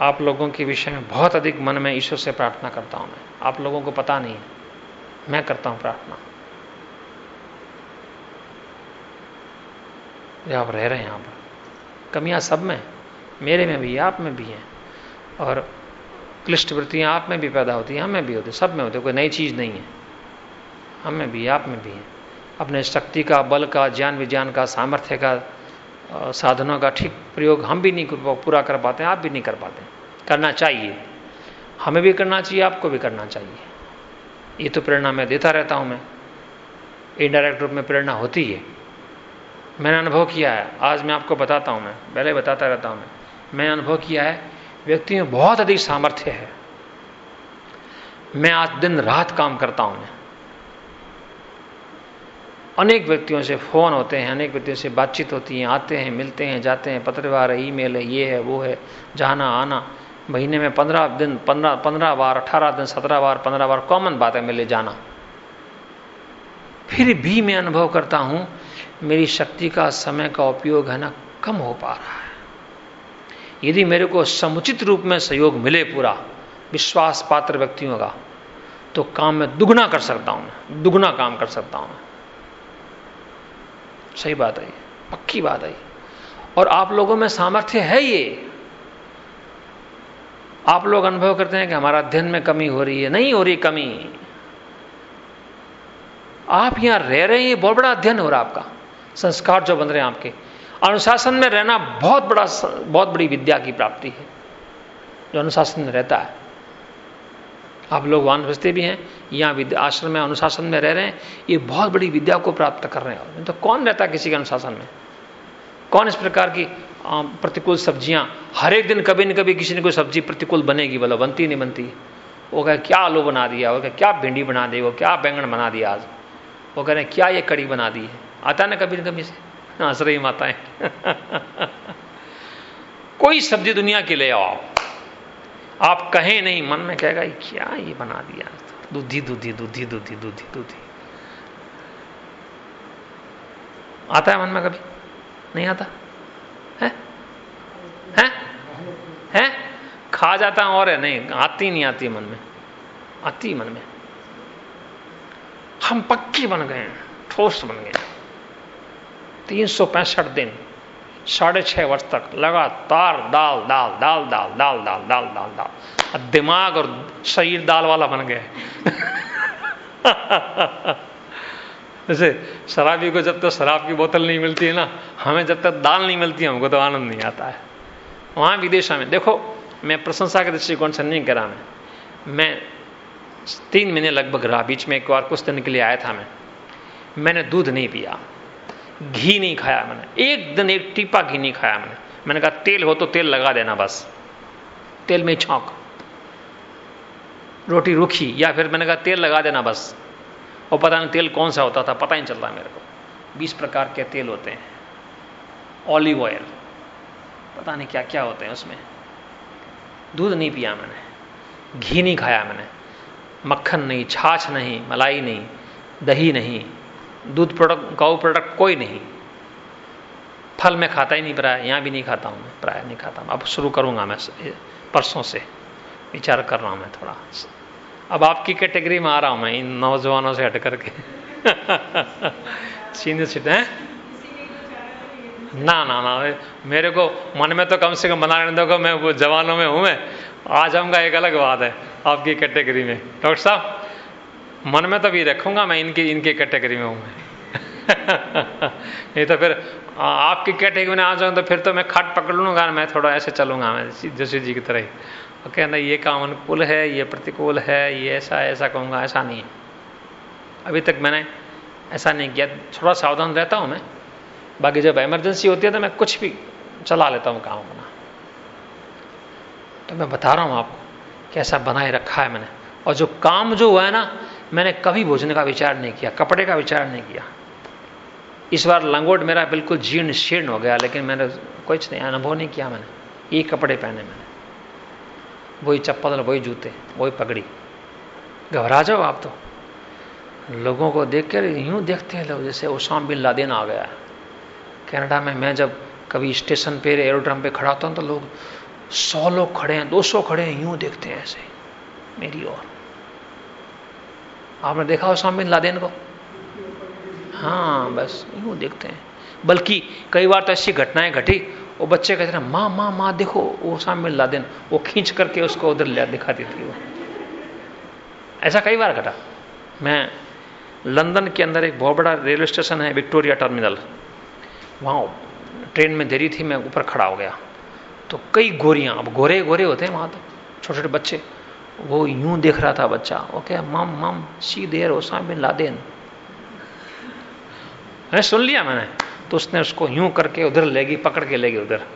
आप लोगों के विषय में बहुत अधिक मन में ईश्वर से प्रार्थना करता हूँ मैं। आप लोगों को पता नहीं है। मैं करता हूँ प्रार्थना। आप रह रहे हैं यहाँ पर? कमियाँ सब में मेरे में भी है आप में भी हैं। और क्लिष्ट वृत्तियाँ आप में भी पैदा होती हैं, हमें भी होती सब में होती कोई नई चीज़ नहीं है। हमें भी, आप में भी है। अपने शक्ति का, बल का ज्ञान विज्ञान का, सामर्थ्य का साधनों का ठीक प्रयोग हम भी नहीं पूरा कर पाते आप भी नहीं कर पाते करना चाहिए। हमें भी करना चाहिए, आपको भी करना चाहिए। ये तो प्रेरणा मैं देता रहता हूँ मैं। इनडायरेक्ट रूप में प्रेरणा होती है। मैंने अनुभव किया है। आज मैं आपको बताता हूँ मैं। पहले बताता रहता हूँ मैं। मैंने अनुभव किया है, व्यक्ति में बहुत अधिक सामर्थ्य है। मैं आज दिन रात काम करता हूँ मैं। अनेक व्यक्तियों से फ़ोन होते हैं, अनेक व्यक्तियों से बातचीत होती है, आते हैं, मिलते हैं, जाते हैं पत्रवार है, ईमेल है, ये है, वो है, जाना, आना। महीने में पंद्रह दिन, पंद्रह पंद्रह बार, अठारह दिन, सत्रह बार, पंद्रह बार कॉमन बात है मिले, जाना। फिर भी मैं अनुभव करता हूँ, मेरी शक्ति का, समय का उपयोग है ना, कम हो पा रहा है। यदि मेरे को समुचित रूप में सहयोग मिले पूरा विश्वास पात्र व्यक्तियों का तो काम में दुगना कर सकता हूँ दुगना काम कर सकता हूँ सही बात है, पक्की बात है। और आप लोगों में सामर्थ्य है ये। आप लोग अनुभव करते हैं कि हमारा अध्ययन में कमी हो रही है, नहीं हो रही कमी। आप यहाँ रह रहे हैं, ये बहुत बड़ा अध्ययन हो रहा है आपका। संस्कार जो बन रहे हैं आपके। अनुशासन में रहना बहुत बड़ा बहुत बड़ी विद्या की प्राप्ति है, जो अनुशासन में रहता है। आप लोग वानप्रस्थी भी हैं, यहाँ आश्रम में, अनुशासन में रह रहे हैं, ये बहुत बड़ी विद्या को प्राप्त कर रहे हैं। तो कौन रहता किसी के अनुशासन में? कौन इस प्रकार की प्रतिकूल सब्ज़ियाँ? हर एक दिन कभी न कभी किसी न कोई सब्ज़ी प्रतिकूल बनेगी, बोलो, बनती नहीं बनती। वो कहे, क्या आलू बना दिया? वो कहे, क्या भिंडी बना दी? वो क्या बैंगन बना दिया आज? वो कह रहे, क्या ये कड़ी बना दी है? आता ना कभी न कभी से? हंस रही माताएँ कोई सब्ज़ी दुनिया की ले आओ। आप आप कहें नहीं, मन में कहेगा क्या ये बना दिया। दूधी दूधी दूधी दूधी दूधी दूधी। आता है मन में कभी? नहीं आता? है? है? है? खा जाता हूँ और है? नहीं, आती नहीं आती मन में। आती मन में। हम पक्के बन गए ठोस बन गए तीन सौ पैंसठ दिन साढ़े छह वर्ष तक, लगातार दाल दाल दाल दाल दाल दाल दाल दाल दाल। दिमाग और शरीर दाल वाला बन गए *laughs* जैसे शराबी को जब तक तो शराब की बोतल नहीं मिलती है ना, हमें जब तक दाल नहीं मिलती है, हमको तो आनंद नहीं आता है। वहाँ विदेशों में, देखो, मैं प्रशंसा के दृष्टिकोण से नहीं करा मैं। मैं तीन महीने लगभग रहा, बीच में एक बार कुछ दिन के लिए आया था मैं। मैंने दूध नहीं पिया। घी नहीं खाया मैंने। एक दिन एक टीपा घी नहीं खाया मैंने। मैंने कहा, तेल हो तो तेल लगा देना बस। तेल में छौंक। रोटी रूखी, या फिर मैंने कहा, तेल लगा देना बस। और पता नहीं तेल कौन सा होता था, पता ही नहीं चलता मेरे को। बीस प्रकार के तेल होते हैं। Olive oil. पता नहीं क्या क्या होते हैं उसमें। दूध नहीं पिया मैंने। घी नहीं खाया मैंने। मक्खन नहीं, छाछ नहीं, मलाई नहीं, दही नहीं। दूध प्रोडक्ट, गौ प्रोडक्ट कोई नहीं। फल मैं खाता ही नहीं, प्राय, यहाँ भी नहीं खाता हूँ मैं प्राय नहीं खाता हूँ। अब शुरू करूँगा मैं परसों से। विचार कर रहा हूँ मैं थोड़ा अब आपकी कैटेगरी में आ रहा हूँ मैं, इन नौजवानों से हट करके। *laughs* सीनियर सीट हैं? ना ना ना मेरे को मन में तो कम से कम बना लेने दो मैं वो जवानों में हूँ मैं। आ जाऊँगा एक अलग बात है, आपकी कैटेगरी में। डॉक्टर साहब? मन में तो रखूँगा मैं इनकी इनकी कैटेगरी में हूँ *laughs* नहीं तो फिर आपकी कैटेगरी में आ जाऊँ तो फिर तो मैं खाट पकड़ लूँगा, मैं थोड़ा ऐसे चलूँगा मैं जोशी जी की तरह ही। और कहना ये काम अनुकूल है, ये प्रतिकूल है, ये ऐसा ऐसा कहूँगा, ऐसा नहीं है। अभी तक मैंने ऐसा नहीं किया, थोड़ा सावधान रहता हूँ मैं। बाकी जब इमरजेंसी होती है तो मैं कुछ भी चला लेता हूँ काम अपना। तो मैं बता रहा हूँ आपको कैसा बनाए रखा है मैंने। और जो काम जो हुआ है ना मैंने कभी भोजन का विचार नहीं किया, कपड़े का विचार नहीं किया। इस बार लंगोट मेरा बिल्कुल जीर्ण शीर्ण हो गया, लेकिन मैंने कुछ नहीं, अनुभव नहीं किया मैंने। ये कपड़े पहने मैंने। वही चप्पल, वही जूते, वही पगड़ी। घबरा जाओ आप तो। लोगों को देख कर यूँ देखते हैं लोग, जैसे ओसाम बिन लादेन आ गया। कनाडा में मैं जब कभी स्टेशन पे, एरोड्रम पे खड़ा होता हूँ तो लोग सौ लोग खड़े हैं, दो सौ खड़े हैं, यूँ देखते हैं ऐसे। मेरी ओर। आपने देखा ओसाम बिन लादेन को? हाँ बस, यूँ देखते हैं। बल्कि कई बार तो ऐसी घटनाएँ घटी, वो बच्चे कहते हैं, माँ माँ माँ, देखो, वो सामने ला देन वो खींच करके उसको उधर ले दिखाती थी वो। ऐसा कई बार घटा। मैं लंदन के अंदर एक बहुत बड़ा रेलवे स्टेशन है, विक्टोरिया टर्मिनल। वहाँ ट्रेन में देरी थी, मैं ऊपर खड़ा हो गया। तो कई गोरियाँ, अब गोरे गोरे होते हैं वहाँ तो छोटे छोटे बच्चे। वो यूँ देख रहा था बच्चा। ओके, मम मम सी देर ओसाम बिन लादेन। मैंने सुन लिया मैंने। तो उसने उसको यूँ करके उधर लेगी पकड़ के लेगी उधर।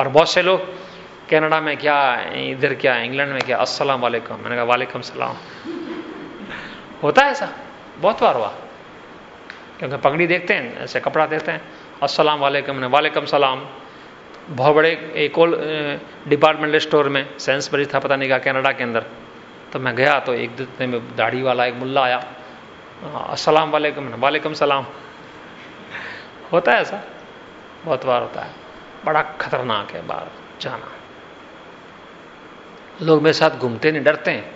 और बहुत से लोग, कनाडा में क्या, इधर क्या, इंग्लैंड में क्या, अस्सलाम वालेकुम। मैंने कहा, वालेकुम सलाम। होता है ऐसा? बहुत बार हुआ। क्योंकि पगड़ी देखते हैं, ऐसे कपड़ा देखते हैं, अस्सलाम वालेकुम वालेकुम सलाम। बहुत बड़े एक और डिपार्टमेंटल स्टोर में सेंसबरी था, पता नहीं क्या कनाडा के अंदर। तो मैं गया तो एक दिन में दाढ़ी वाला एक मुल्ला आया। अस्सलाम वालेकुम वालेकुम सलाम। होता है ऐसा? बहुत बार होता है। बड़ा खतरनाक है बाहर जाना। लोग मेरे साथ घूमते नहीं, डरते हैं।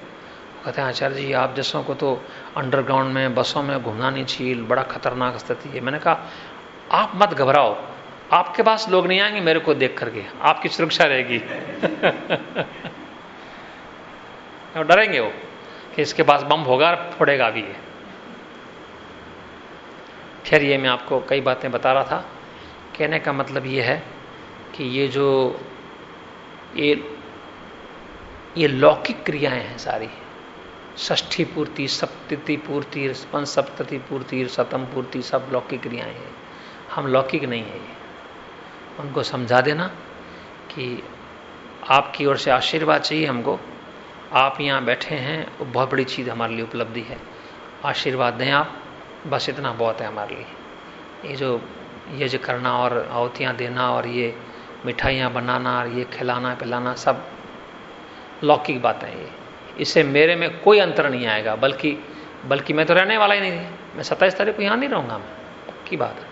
कहते हैं, आचार्य जी, आप जैसों को तो अंडरग्राउंड में, बसों में घूमना नहीं चाहिए, बड़ा खतरनाक स्थिति है। मैंने कहा, आप मत घबराओ आपके पास लोग नहीं आएँगे, मेरे को देख करके। आपकी सुरक्षा रहेगी। *laughs* डरेंगे वो कि इसके पास बम होगा फोड़ेगा भी ये। खैर, ये मैं आपको कई बातें बता रहा था। कहने का मतलब ये है कि ये जो ये ये लौकिक क्रियाएँ हैं सारी। षष्ठी पूर्ति, सप्तति पूर्ति सप्तति पूर्ति सतम पूर्ति, सब लौकिक क्रियाएँ हैं। हम लौकिक नहीं है ये। उनको समझा देना कि आपकी ओर से आशीर्वाद चाहिए हमको। आप यहाँ बैठे हैं, वो बहुत बड़ी चीज़ हमारे लिए उपलब्धि है। आशीर्वाद दें आप, बस इतना बहुत है हमारे लिए। ये जो यज करना और आवतियाँ देना और ये मिठाइयाँ बनाना और ये खिलाना, पिलाना, सब लौकिक बातें ये। इससे मेरे में कोई अंतर नहीं आएगा, बल्कि बल्कि मैं तो रहने वाला ही नहीं। मैं सत्ताईस तारीख को यहाँ नहीं रहूँगा मैं। पक्की बात है?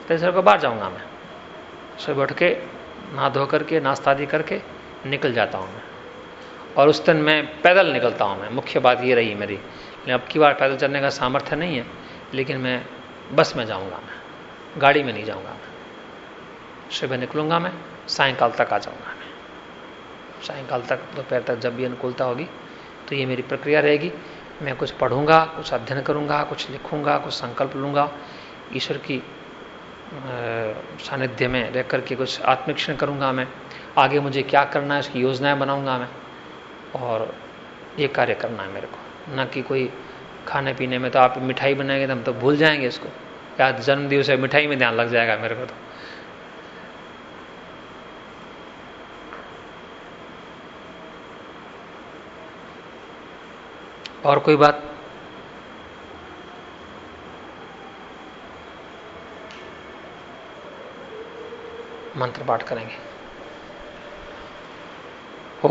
सत्ताईस तारीख को बाहर जाऊँगा मैं। सुबह उठ के, नहा धो करके, नाश्ता आदि करके निकल जाता हूँ मैं। और उस दिन मैं पैदल निकलता हूँ मैं। मुख्य बात ये रही मेरी, लेकिन अब की बार पैदल चलने का सामर्थ्य नहीं है, लेकिन मैं बस में जाऊँगा मैं, गाड़ी में नहीं जाऊँगा मैं। सुबह निकलूँगा मैं, सायंकाल तक आ जाऊँगा मैं। सायंकाल तक दोपहर तक जब भी अनुकूलता होगी तो ये मेरी प्रक्रिया रहेगी। मैं कुछ पढ़ूँगा, कुछ अध्ययन करूँगा, कुछ लिखूँगा, कुछ संकल्प लूँगा। ईश्वर की सानिध्य में रह करके कुछ आत्मिक्षण करूँगा मैं। आगे मुझे क्या करना है, उसकी योजनाएँ बनाऊँगा मैं और ये कार्य करना है मेरे को। ना कि कोई खाने पीने में तो आप मिठाई बनाएँगे तो हम तो भूल जाएँगे इसको। या जन्म दिवस है, मिठाई में ध्यान लग जाएगा मेरे को तो। और कोई बात? मंत्र पाठ करेंगे। ॐ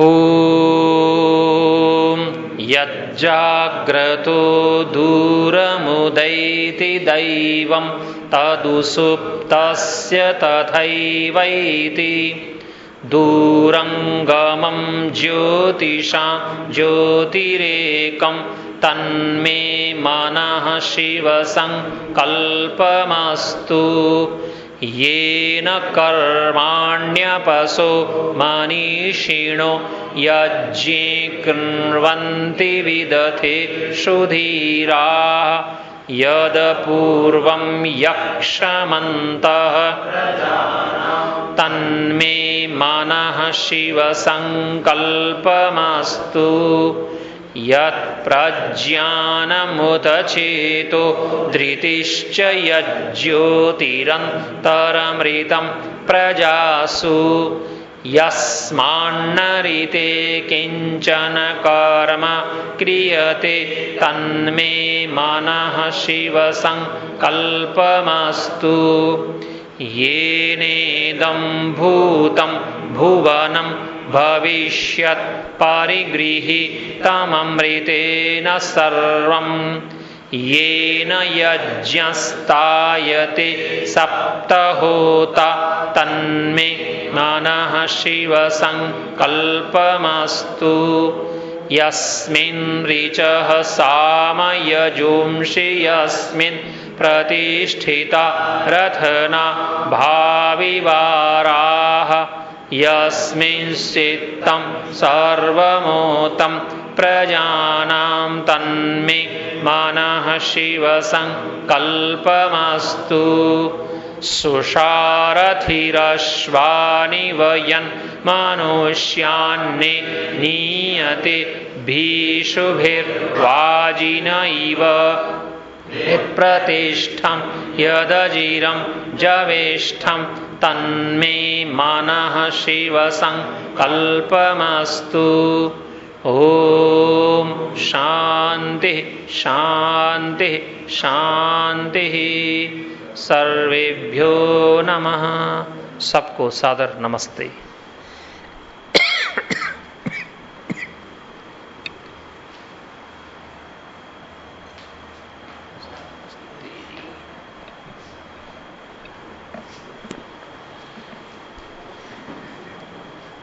यज्जाग्रतो दूरमुदैति दैवं तदुसुप्तस्य तथैवैति। दूरङ्गमं ज्योतिषां ज्योतिरेकं तन्मे मनः शिवसङ्कल्पमस्तु। येन कर्माण्यपसो मनीषिणो यज्ञे कृण्वन्ति विदथे सुधीराः। यदपूर्वं यक्षमन्तः। तन्मे मनः शिवसङ्कल्पमस्तु। यत्प्रज्ञानमुतचेतो धृतिश्च यज्ज्योतिरन्तरमृतं प्रजासु। यस्मान्नरिते किंचन कर्म क्रियते तन्मे मनः शिवसङ्कल्पमस्तु। येनेदं भूतं भुवनं भविष्यत् परिगृहीतममृतेन सर्वम्। येन यज्ञस्तायते सप्तहोता तन्मे मनः शिवसङ्कल्पमस्तु। यस्मिन् ऋचः सामयजुंषि यस्मिन् प्रतिष्ठिता रथना भाविवाराः। यस्मिंश्चित्तं सर्वमोतं प्रजानां तन्मे मनः शिवसङ्कल्पमस्तु। सुषारथिरश्वानि वयन् मनुष्यान्ने नीयते भीषुभिर्वाजिन इव। प्रतिष्ठं यदजिरं जवेष्ठं तन्मे मनः शिवसङ्कल्पमस्तु। ॐ शान्तिः शान्तिः शांति सर्वेभ्यो नमः। सबको सादर नमस्ते।